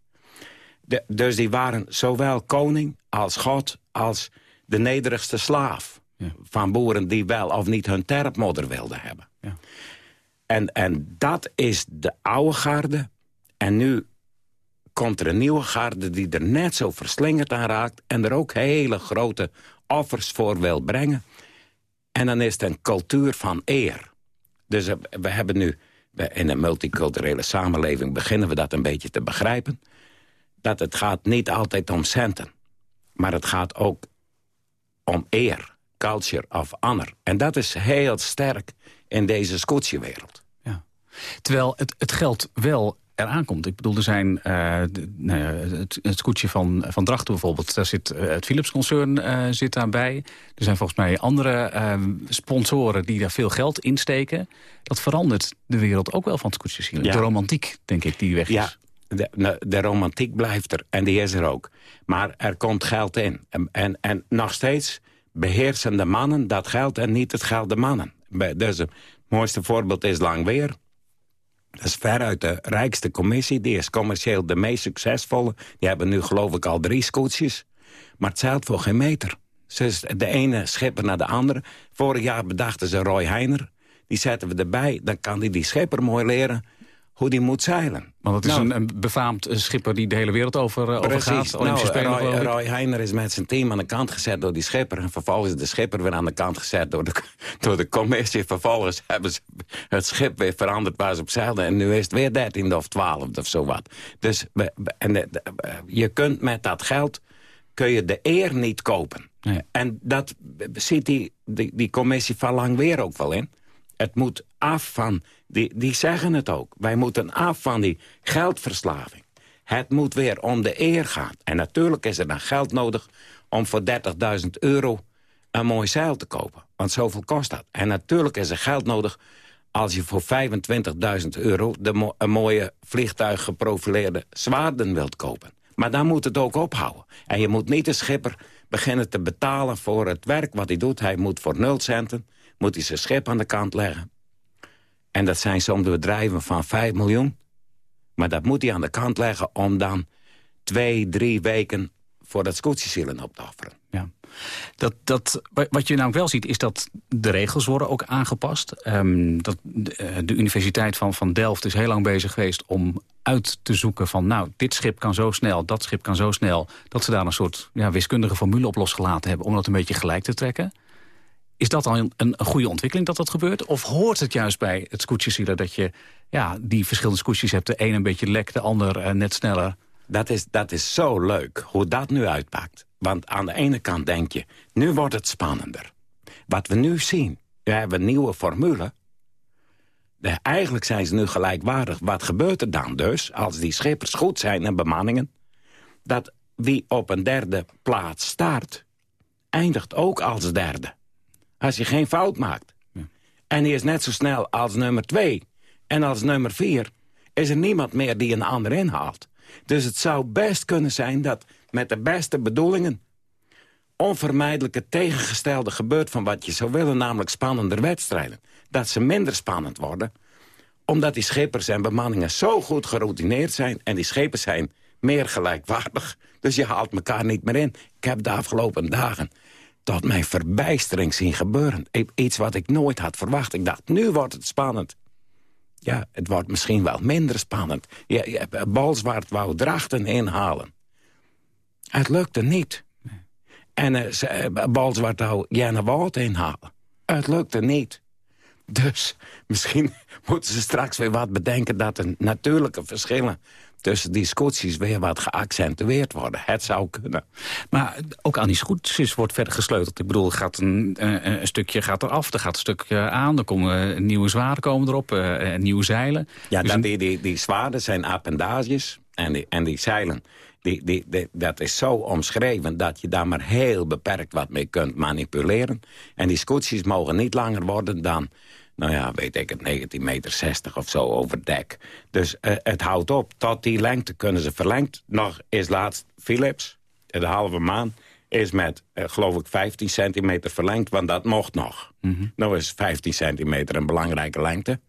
De, dus die waren zowel koning als god als de nederigste slaaf... Ja. van boeren die wel of niet hun terpmodder wilden hebben. Ja. En, en dat is de oude garde. En nu komt er een nieuwe garde die er net zo verslingerd aan raakt... en er ook hele grote offers voor wil brengen. En dan is het een cultuur van eer. Dus eh, we hebben nu, in een multiculturele samenleving... beginnen we dat een beetje te begrijpen. Dat het gaat niet altijd om centen. Maar het gaat ook om eer, culture of honor. En dat is heel sterk in deze Scootsie-wereld. Ja. Terwijl het, het geld wel eraan komt. Ik bedoel, er zijn uh, nou ja, het, het scootje van, van Drachten bijvoorbeeld. Daar zit, uh, het Philips-concern uh, zit daarbij. Er zijn volgens mij andere sponsoren die daar veel geld in steken. Dat verandert de wereld ook wel van het scootjes hier. De romantiek, denk ik, die weg is. Ja, de, nou, de, romantiek blijft er. En die is er ook. Maar er komt geld in. En, en, en nog steeds beheersen de mannen dat geld en niet het geld de mannen. Dus het mooiste voorbeeld is Langweer. Dat is veruit de rijkste commissie. Die is commercieel de meest succesvolle. Die hebben nu geloof ik al drie scootjes. Maar het zeilt voor geen meter. Dus de ene schipper naar de andere. Vorig jaar bedachten ze Roy Heiner. Die zetten we erbij. Dan kan hij die schipper mooi leren hoe die moet zeilen. Want het is nou, een, een, befaamd schipper die de hele wereld over, uh, precies. gaat. Nou, Roy, Roy Heiner is met zijn team aan de kant gezet door die schipper. En vervolgens is de schipper weer aan de kant gezet door de, door de commissie. Vervolgens hebben ze het schip weer veranderd waar ze op zeilden. En nu is het weer dertiende of twaalfde of zo wat. Dus en je kunt met dat geld kun je de eer niet kopen. En dat ziet die, die, die commissie van lang weer ook wel in. Het moet af van die, die zeggen het ook. Wij moeten af van die geldverslaving. Het moet weer om de eer gaan. En natuurlijk is er dan geld nodig om voor 30.000 euro een mooi zeil te kopen. Want zoveel kost dat. En natuurlijk is er geld nodig als je voor 25.000 euro... De een mooie vliegtuig geprofileerde zwaarden wilt kopen. Maar dan moet het ook ophouden. En je moet niet de schipper beginnen te betalen voor het werk wat hij doet. Hij moet voor nul centen moet hij zijn schip aan de kant leggen. En dat zijn soms bedrijven van 5 miljoen. Maar dat moet hij aan de kant leggen om dan twee, drie weken voor dat scootjesielen op te offeren. Ja. Dat, dat, wat je nou wel ziet is dat de regels worden ook aangepast. Um, dat de, eh, de, Universiteit van, van Delft is heel lang bezig geweest om uit te zoeken van... nou, dit schip kan zo snel, dat schip kan zo snel... dat ze daar een soort ja, wiskundige formule op losgelaten hebben... om dat een beetje gelijk te trekken. Is dat dan een, een, goede ontwikkeling dat dat gebeurt? Of hoort het juist bij het scootjesielen dat je ja, die verschillende scootjes hebt... de een een beetje lek, de ander uh, net sneller... Dat is, dat is zo leuk, hoe dat nu uitpakt. Want aan de ene kant denk je, nu wordt het spannender. Wat we nu zien, we hebben een nieuwe formule. De, eigenlijk zijn ze nu gelijkwaardig. Wat gebeurt er dan dus, als die schippers goed zijn en bemanningen? Dat wie op een derde plaats start, eindigt ook als derde. Als je geen fout maakt. En die is net zo snel als nummer twee. En als nummer vier is er niemand meer die een ander inhaalt. Dus het zou best kunnen zijn dat met de beste bedoelingen... onvermijdelijke tegengestelde gebeurt van wat je zou willen... namelijk spannender wedstrijden. Dat ze minder spannend worden omdat die schippers en bemanningen zo goed geroutineerd zijn... en die schepen zijn meer gelijkwaardig. Dus je haalt elkaar niet meer in. Ik heb de afgelopen dagen tot mijn verbijstering zien gebeuren. Iets wat ik nooit had verwacht. Ik dacht, nu wordt het spannend. Ja, het wordt misschien wel minder spannend. Ja, ja, wou Drachten inhalen. Het lukte niet. En uh, Balswaard wou Jenne Wout inhalen. Het lukte niet. Dus misschien moeten ze straks weer wat bedenken... dat er natuurlijke verschillen tussen die scootjes weer wat geaccentueerd worden. Het zou kunnen. Maar ook aan die scootjes wordt verder gesleuteld. Ik bedoel, gaat een, een, stukje gaat eraf, er gaat een stukje aan... er komen nieuwe zwaarden komen erop, uh, nieuwe zeilen. Ja, dus die, die, die zwaarden zijn appendages en die, en die zeilen... Die, die, die, dat is zo omschreven dat je daar maar heel beperkt wat mee kunt manipuleren. En die scootjes mogen niet langer worden dan nou ja, weet ik het, 19,60 meter 60 of zo over dek. Dus uh, het houdt op. Tot die lengte kunnen ze verlengd. Nog is laatst Philips, de halve maan, is met, uh, geloof ik, 15 centimeter verlengd. Want dat mocht nog. Mm -hmm. Nou is 15 centimeter een belangrijke lengte.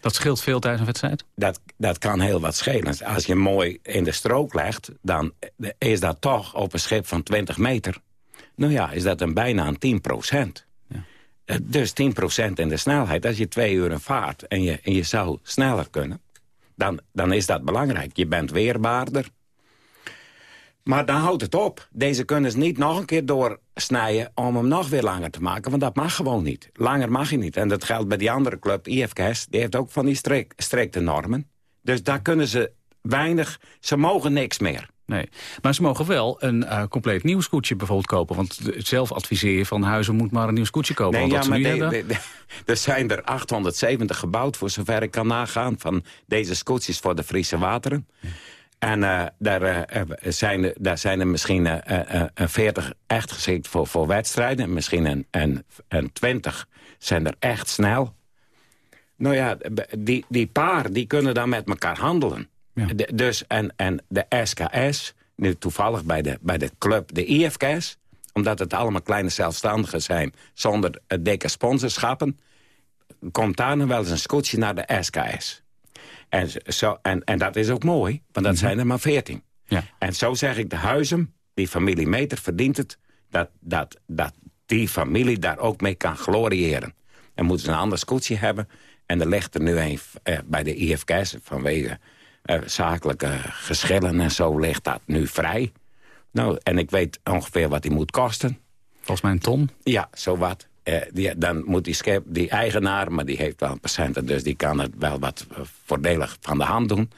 Dat scheelt veel tijdens een wedstrijd? Dat, dat kan heel wat schelen. Als je mooi in de strook legt, dan is dat toch op een schip van 20 meter. Nou ja, is dat een bijna een 10 procent. Eh, dus 10% in de snelheid. Als je twee uur vaart en je, en je zou sneller kunnen... Dan, dan is dat belangrijk. Je bent weerbaarder. Maar dan houdt het op. Deze kunnen ze niet nog een keer doorsnijden om hem nog weer langer te maken. Want dat mag gewoon niet. Langer mag je niet. En dat geldt bij die andere club, IFKS. Die heeft ook van die strikte normen. Dus daar kunnen ze weinig... Ze mogen niks meer. Nee, maar ze mogen wel een uh, compleet nieuw scootje bijvoorbeeld kopen. Want zelf adviseer je van Huizen moet maar een nieuw scootje kopen. Nee, ja, maar de, er zijn er 870 gebouwd, voor zover ik kan nagaan... van deze scootjes voor de Friese wateren. En uh, daar, uh, zijn, daar zijn er misschien een 40 echt geschikt voor, voor wedstrijden. Misschien een, een, een 20 zijn er echt snel. Nou ja, die, die paar die kunnen dan met elkaar handelen. Ja. dus, en, en de SKS, nu toevallig bij de, bij de club, de IFKS... omdat het allemaal kleine zelfstandigen zijn zonder dikke sponsorschappen... komt daar nog wel eens een scootje naar de SKS. En, zo, en, en dat is ook mooi, want dat mhm. zijn er maar veertien. Ja. En zo zeg ik, de huizen, die familie Meter verdient het... dat, dat, dat die familie daar ook mee kan gloriëren. En moeten ze een ander scootje hebben... En er ligt er nu een eh, bij de IFKS vanwege uh, zakelijke geschillen en zo ligt dat nu vrij. Nou, en ik weet ongeveer wat die moet kosten. Volgens mij een ton? Ja, zo wat. Uh, die, dan moet die, schep, die eigenaar, maar die heeft wel een patiënten... dus die kan het wel wat eh, voordelig van de hand doen.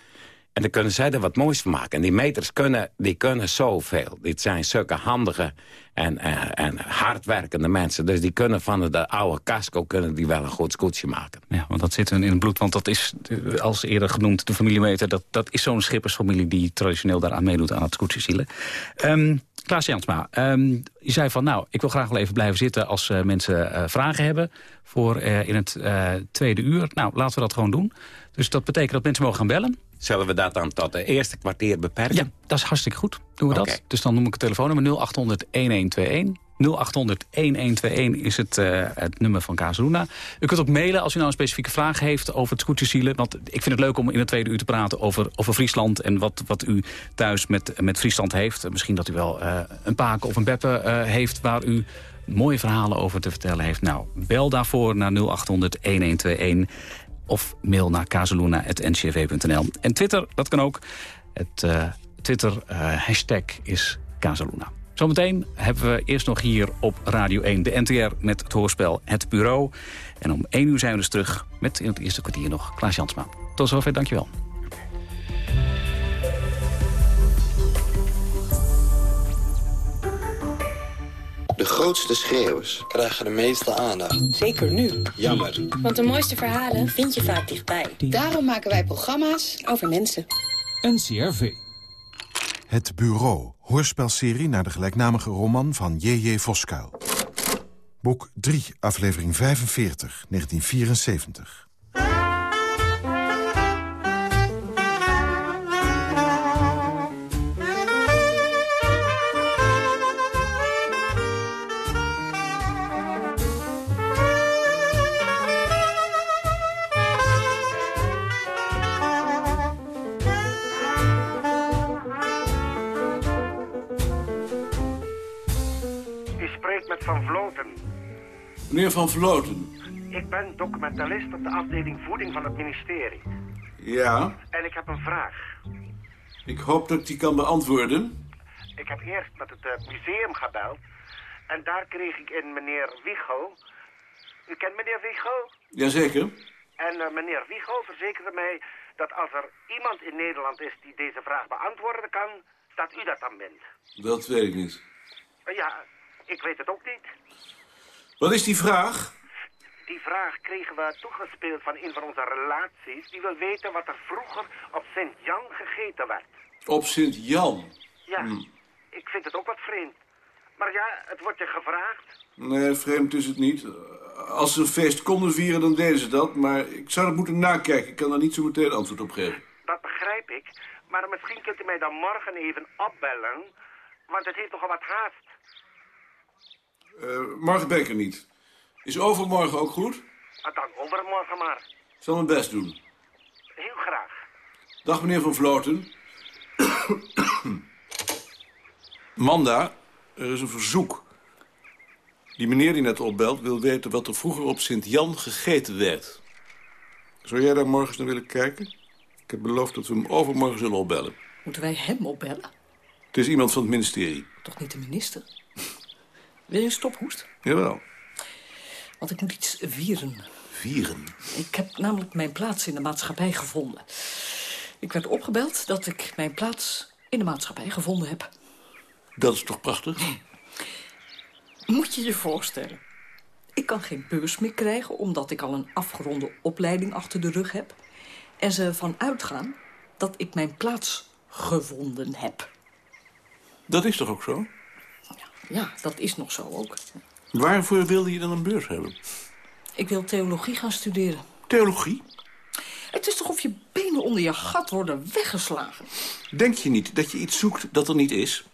En dan kunnen zij er wat moois van maken. En die meters kunnen, die kunnen zoveel. Dit zijn zulke handige en, en, en hardwerkende mensen. Dus die kunnen van de oude casco kunnen die wel een goed scootje maken. Ja, want dat zit in het bloed. Want dat is, als eerder genoemd, de familiemeter... dat, dat is zo'n schippersfamilie die traditioneel daaraan meedoet aan het scootjesielen. Um, Klaas Jansma, um, je zei van nou, ik wil graag wel even blijven zitten... als uh, mensen vragen hebben voor in het tweede uur. Nou, laten we dat gewoon doen. Dus dat betekent dat mensen mogen gaan bellen. Zullen we dat dan tot de eerste kwartier beperken? Ja, dat is hartstikke goed. Doen we dat. Dus dan noem ik het telefoonnummer 0800-1121. 0800-1121 is het, uh, het nummer van Casaluna. U kunt ook mailen als u nou een specifieke vraag heeft over het scootjesielen. Want ik vind het leuk om in het tweede uur te praten over, over Friesland... en wat, wat u thuis met, met Friesland heeft. Misschien dat u wel uh, een paken of een beppe uh, heeft... waar u mooie verhalen over te vertellen heeft. Nou, bel daarvoor naar 0800-1121 of mail naar casaluna.ncv.nl. En Twitter, dat kan ook. Het uh, Twitter hashtag is Casaluna. Zometeen hebben we eerst nog hier op Radio 1 de NTR met het hoorspel Het Bureau. En om 1 uur zijn we dus terug met in het eerste kwartier nog Klaas Jansma. Tot zover, dankjewel. De grootste schreeuwers krijgen de meeste aandacht. Zeker nu. Jammer. Want de mooiste verhalen vind je vaak dichtbij. Daarom maken wij programma's over mensen. NCRV. Het Bureau, hoorspelserie naar de gelijknamige roman van J.J. Voskuil. Boek 3, aflevering 45, 1974. Van Vloten. Meneer Van Vloten. Ik ben documentalist op de afdeling voeding van het ministerie. Ja? En ik heb een vraag. Ik hoop dat ik die kan beantwoorden. Ik heb eerst met het uh, museum gebeld. En daar kreeg ik in meneer Wiegel... U kent meneer Wiegel? Jazeker. En uh, meneer Wiegel verzekerde mij dat als er iemand in Nederland is die deze vraag beantwoorden kan, dat u dat dan bent. Dat weet ik niet. Uh, ja, ik weet het ook niet. Wat is die vraag? Die vraag kregen we toegespeeld van een van onze relaties. Die wil weten wat er vroeger op Sint-Jan gegeten werd. Op Sint-Jan? Ja, hmm. ik vind het ook wat vreemd. Maar ja, het wordt je gevraagd. Nee, vreemd is het niet. Als ze een feest konden vieren, dan deden ze dat. Maar ik zou dat moeten nakijken. Ik kan daar niet zo meteen antwoord op geven. Dat begrijp ik. Maar misschien kunt u mij dan morgen even opbellen. Want het heeft nogal wat haast. Uh, morgen ben ik er niet. Is overmorgen ook goed? Ah, dan overmorgen maar. Ik zal mijn best doen. Heel graag. Dag, meneer Van Vloten. Manda, er is een verzoek. Die meneer die net opbelt wil weten wat er vroeger op Sint-Jan gegeten werd. Zou jij daar morgens naar willen kijken? Ik heb beloofd dat we hem overmorgen zullen opbellen. Moeten wij hem opbellen? Het is iemand van het ministerie. Toch niet de minister? Wil je een stophoest? Jawel. Want ik moet iets vieren. Vieren? Ik heb namelijk mijn plaats in de maatschappij gevonden. Ik werd opgebeld dat ik mijn plaats in de maatschappij gevonden heb. Dat is toch prachtig? Moet je je voorstellen. Ik kan geen beurs meer krijgen omdat ik al een afgeronde opleiding achter de rug heb. En ze ervan uitgaan dat ik mijn plaats gevonden heb. Dat is toch ook zo? Ja, dat is nog zo ook. Waarvoor wilde je dan een beurs hebben? Ik wil theologie gaan studeren. Theologie? Het is toch of je benen onder je gat worden weggeslagen? Denk je niet dat je iets zoekt dat er niet is?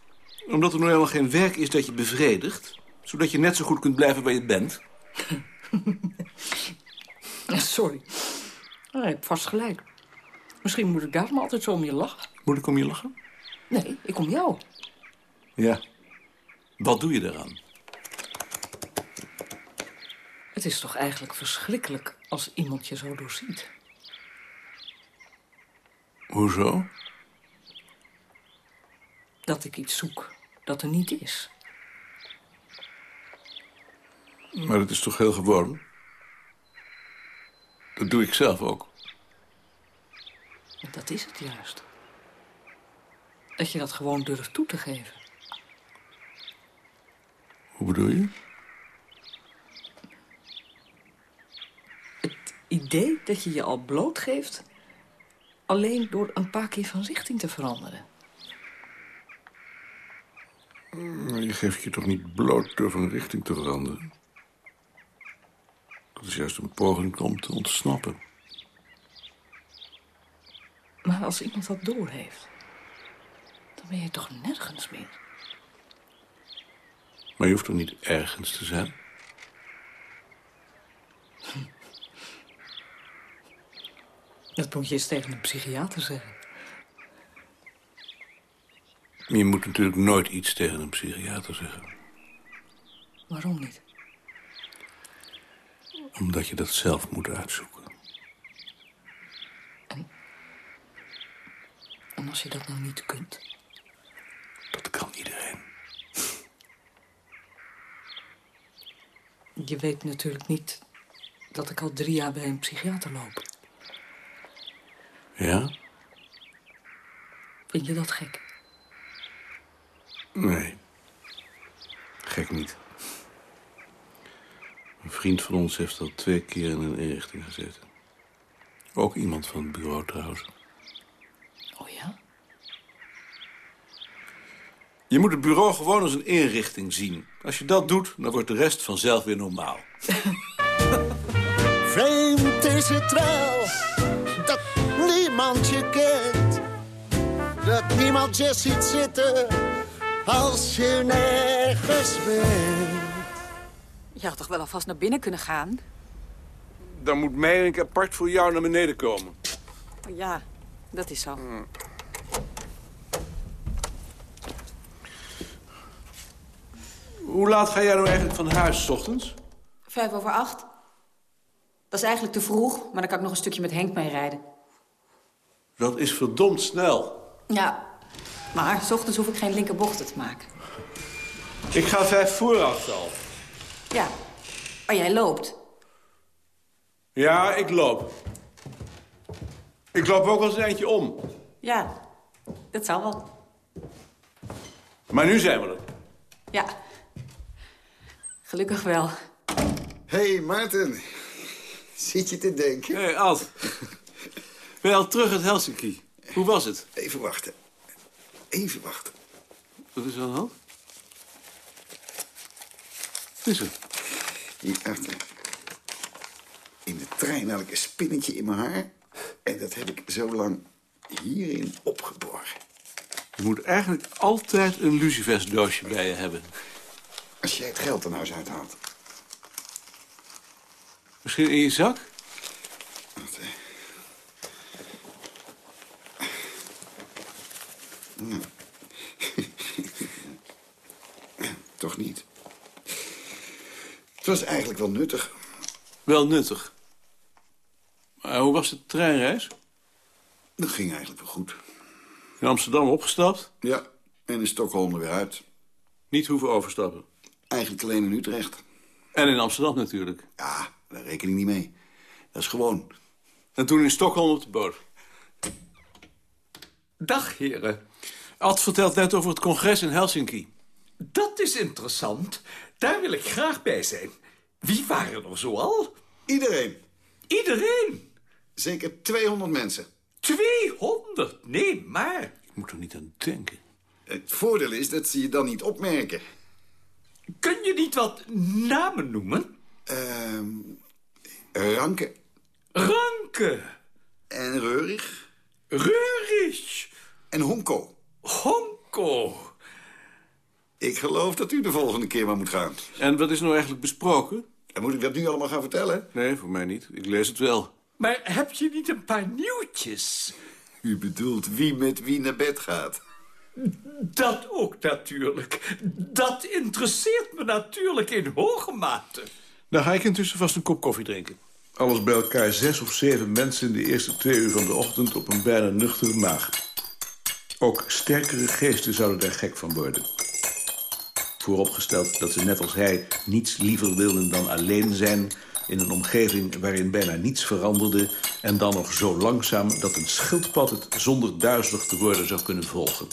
Omdat er nu helemaal geen werk is dat je bevredigt? Zodat je net zo goed kunt blijven waar je bent? Sorry. Je hebt vast gelijk. Misschien moet ik daarom altijd zo om je lachen. Moet ik om je lachen? Nee, ik om jou. Ja. Wat doe je daaraan? Het is toch eigenlijk verschrikkelijk als iemand je zo doorziet. Hoezo? Dat ik iets zoek dat er niet is. Maar dat is toch heel gewoon? Dat doe ik zelf ook. Dat is het juist. Dat je dat gewoon durft toe te geven. Hoe bedoel je? Het idee dat je je al blootgeeft... alleen door een paar keer van richting te veranderen. Je geeft je toch niet bloot door van richting te veranderen? Dat is juist een poging om te ontsnappen. Maar als iemand dat doorheeft... dan ben je toch nergens meer? Maar je hoeft toch niet ergens te zijn? Dat moet je eens tegen een psychiater zeggen. Je moet natuurlijk nooit iets tegen een psychiater zeggen. Waarom niet? Omdat je dat zelf moet uitzoeken. En als je dat nou niet kunt? Dat kan iedereen. Je weet natuurlijk niet dat ik al drie jaar bij een psychiater loop. Ja? Vind je dat gek? Nee. Gek niet. Een vriend van ons heeft al twee keer in een inrichting gezeten. Ook iemand van het bureau trouwens. Oh ja? Je moet het bureau gewoon als een inrichting zien. Als je dat doet, dan wordt de rest vanzelf weer normaal. Vreemd is het wel dat niemand je kent. Dat niemand je ziet zitten als je nergens bent. Je had toch wel alvast naar binnen kunnen gaan? Dan moet Meiring apart voor jou naar beneden komen. Ja, dat is zo. Hoe laat ga jij nou eigenlijk van huis, s ochtends? Vijf over acht. Dat is eigenlijk te vroeg, maar dan kan ik nog een stukje met Henk mee rijden. Dat is verdomd snel. Ja, maar s ochtends hoef ik geen linkerbochten te maken. Ik ga vijf voor acht al. Ja, maar jij loopt. Ja, ik loop. Ik loop ook wel eens een eindje om. Ja, dat zal wel. Maar nu zijn we er. Ja. Gelukkig wel. Hé, hey, Maarten. Zit je te denken? Hé, hey, Ad. Ben al terug uit Helsinki? Hoe was het? Even wachten. Even wachten. Wat is er aan de hand? Wat is er? Hierachter. In de trein had ik een spinnetje in mijn haar. En dat heb ik zo lang hierin opgeborgen. Je moet eigenlijk altijd een lucifersdoosje bij je hebben. Als jij het geld er nou eens uithaalt. Misschien in je zak? Wacht, hè. Nou. Toch niet. Het was eigenlijk wel nuttig. Wel nuttig. Maar hoe was de treinreis? Dat ging eigenlijk wel goed. In Amsterdam opgestapt? Ja, en in Stockholm er weer uit. Niet hoeven overstappen? Eigenlijk alleen in Utrecht. En in Amsterdam natuurlijk? Ja, daar reken ik niet mee. Dat is gewoon. En toen in Stockholm op de boot? Dag, heren. Ad vertelt net over het congres in Helsinki. Dat is interessant. Daar wil ik graag bij zijn. Wie waren er zoal? Iedereen. Iedereen? Zeker 200 mensen. 200? Nee, maar... Ik moet er niet aan denken. Het voordeel is dat ze je dan niet opmerken. Kun je niet wat namen noemen? Ehm Ranke. Ranke. En Reurig. Reurig. En Honko. Honko. Ik geloof dat u de volgende keer maar moet gaan. En wat is nou eigenlijk besproken? En moet ik dat nu allemaal gaan vertellen? Nee, voor mij niet. Ik lees het wel. Maar heb je niet een paar nieuwtjes? U bedoelt wie met wie naar bed gaat? Dat ook natuurlijk. Dat interesseert me natuurlijk in hoge mate. Dan ga ik intussen vast een kop koffie drinken. Alles bij elkaar zes of zeven mensen in de eerste twee uur van de ochtend op een bijna nuchtere maag. Ook sterkere geesten zouden daar gek van worden. Vooropgesteld dat ze net als hij niets liever wilden dan alleen zijn... in een omgeving waarin bijna niets veranderde... en dan nog zo langzaam dat een schildpad het zonder duizelig te worden zou kunnen volgen.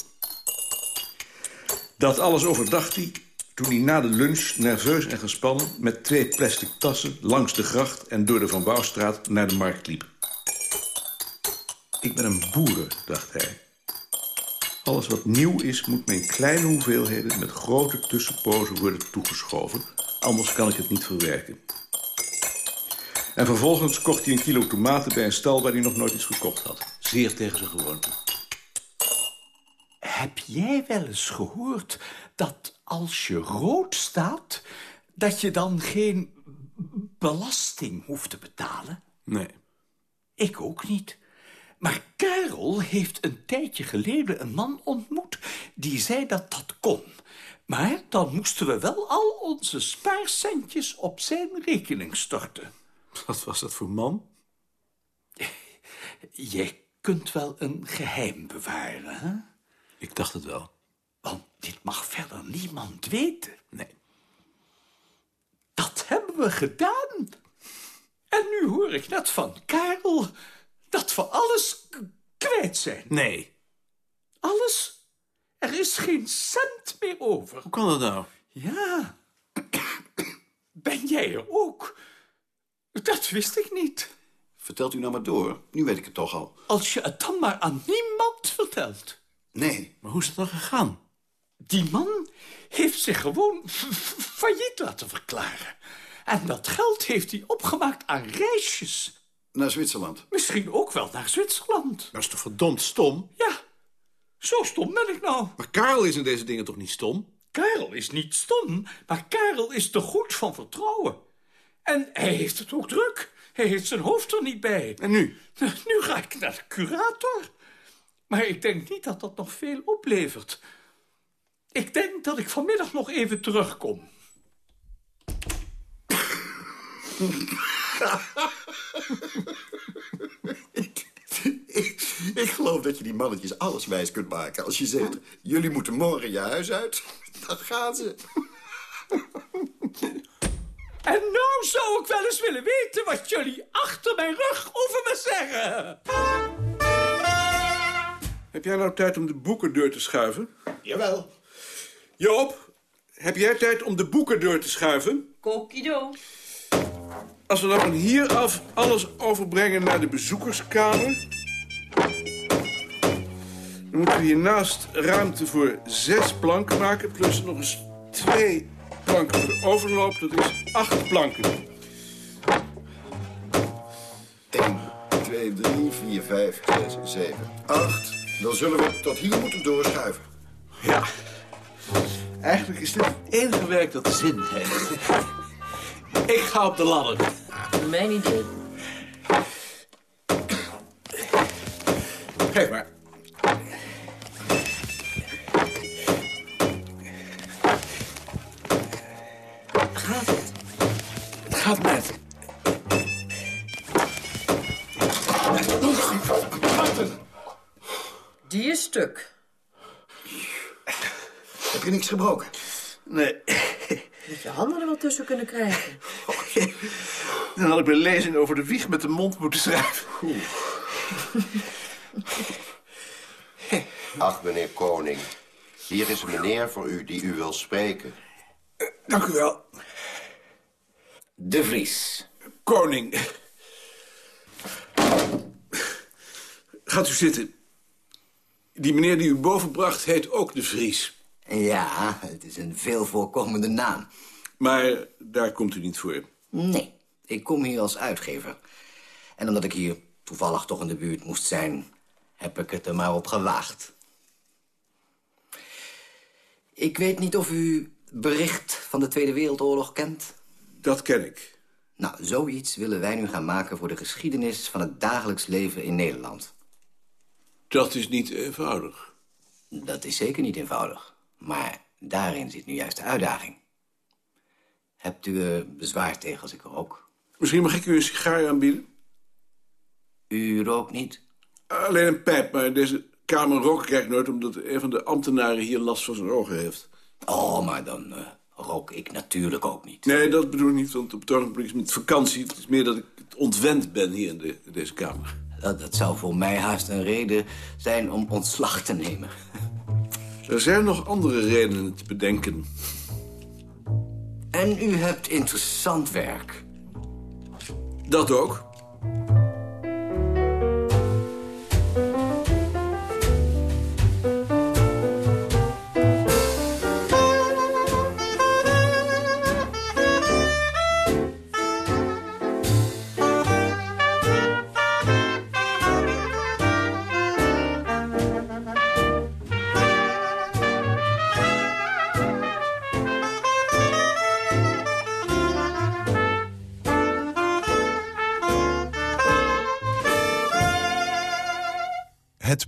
Dat alles overdacht hij toen hij na de lunch, nerveus en gespannen... met twee plastic tassen langs de gracht en door de Van Bouwstraat naar de markt liep. Ik ben een boer, dacht hij. Alles wat nieuw is, moet me in kleine hoeveelheden... met grote tussenpozen worden toegeschoven. Anders kan ik het niet verwerken. En vervolgens kocht hij een kilo tomaten bij een stal... waar hij nog nooit iets gekocht had. Zeer tegen zijn gewoonte. Heb jij wel eens gehoord dat als je rood staat... dat je dan geen belasting hoeft te betalen? Nee. Ik ook niet. Maar Karel heeft een tijdje geleden een man ontmoet... die zei dat dat kon. Maar dan moesten we wel al onze spaarcentjes op zijn rekening storten. Wat was dat voor man? Jij kunt wel een geheim bewaren, hè? Ik dacht het wel. Want dit mag verder niemand weten. Nee. Dat hebben we gedaan. En nu hoor ik net van Karel dat we alles kwijt zijn. Nee. Alles? Er is geen cent meer over. Hoe kan dat nou? Ja. Ben jij er ook? Dat wist ik niet. Vertelt u nou maar door. Nu weet ik het toch al. Als je het dan maar aan niemand vertelt. Nee. Maar hoe is het dan gegaan? Die man heeft zich gewoon failliet laten verklaren. En dat geld heeft hij opgemaakt aan reisjes. Naar Zwitserland. Misschien ook wel naar Zwitserland. Dat is toch verdomd stom? Ja, zo stom ben ik nou. Maar Karel is in deze dingen toch niet stom? Karel is niet stom, maar Karel is te goed van vertrouwen. En hij heeft het ook druk. Hij heeft zijn hoofd er niet bij. En nu? Nu ga ik naar de curator. Maar ik denk niet dat dat nog veel oplevert. Ik denk dat ik vanmiddag nog even terugkom. Ik geloof dat je die mannetjes alles wijs kunt maken. Als je zegt, jullie moeten morgen je huis uit, dan gaan ze. En nou zou ik wel eens willen weten wat jullie achter mijn rug over me zeggen. Heb jij nou tijd om de boekendeur te schuiven? Jawel. Joop, heb jij tijd om de boekendeur te schuiven? Kokido. Als we dan van hieraf alles overbrengen naar de bezoekerskamer... dan moeten we hiernaast ruimte voor zes planken maken... plus nog eens twee planken voor de overloop. Dat is acht planken. 1, 2, 3, 4, 5, 6, 7, 8. Dan zullen we tot hier moeten doorschuiven. Ja. Eigenlijk is dit het enige werk dat zin heeft. Ik ga op de ladder. Mijn idee. Kijk maar. Stuk. Heb je niks gebroken? Nee. Moet je handen er wel tussen kunnen krijgen. Dan had ik mijn lezing over de wieg met de mond moeten schrijven. Ach, meneer Koning. Hier is een meneer voor u die u wil spreken. Dank u wel. De Vries. Koning. Gaat u zitten. Die meneer die u bovenbracht heet ook de Vries. Ja, het is een veel voorkomende naam. Maar daar komt u niet voor. Nee, ik kom hier als uitgever. En omdat ik hier toevallig toch in de buurt moest zijn... heb ik het er maar op gewaagd. Ik weet niet of u bericht van de Tweede Wereldoorlog kent. Dat ken ik. Nou, zoiets willen wij nu gaan maken voor de geschiedenis van het dagelijks leven in Nederland. Dat is niet eenvoudig. Dat is zeker niet eenvoudig. Maar daarin zit nu juist de uitdaging. Hebt u er bezwaar tegen als ik rook? Misschien mag ik u een sigaar aanbieden? U rookt niet? Alleen een pijp, maar deze kamer rook ik eigenlijk nooit... omdat een van de ambtenaren hier last van zijn ogen heeft. Oh, maar dan eh, rook ik natuurlijk ook niet. Nee, dat bedoel ik niet, want op het ogenblik is met vakantie. Het is meer dat ik het ontwend ben hier in, de, in deze kamer. Dat, dat zou voor mij haast een reden zijn om ontslag te nemen. Er zijn nog andere redenen te bedenken. En u hebt interessant werk. Dat ook.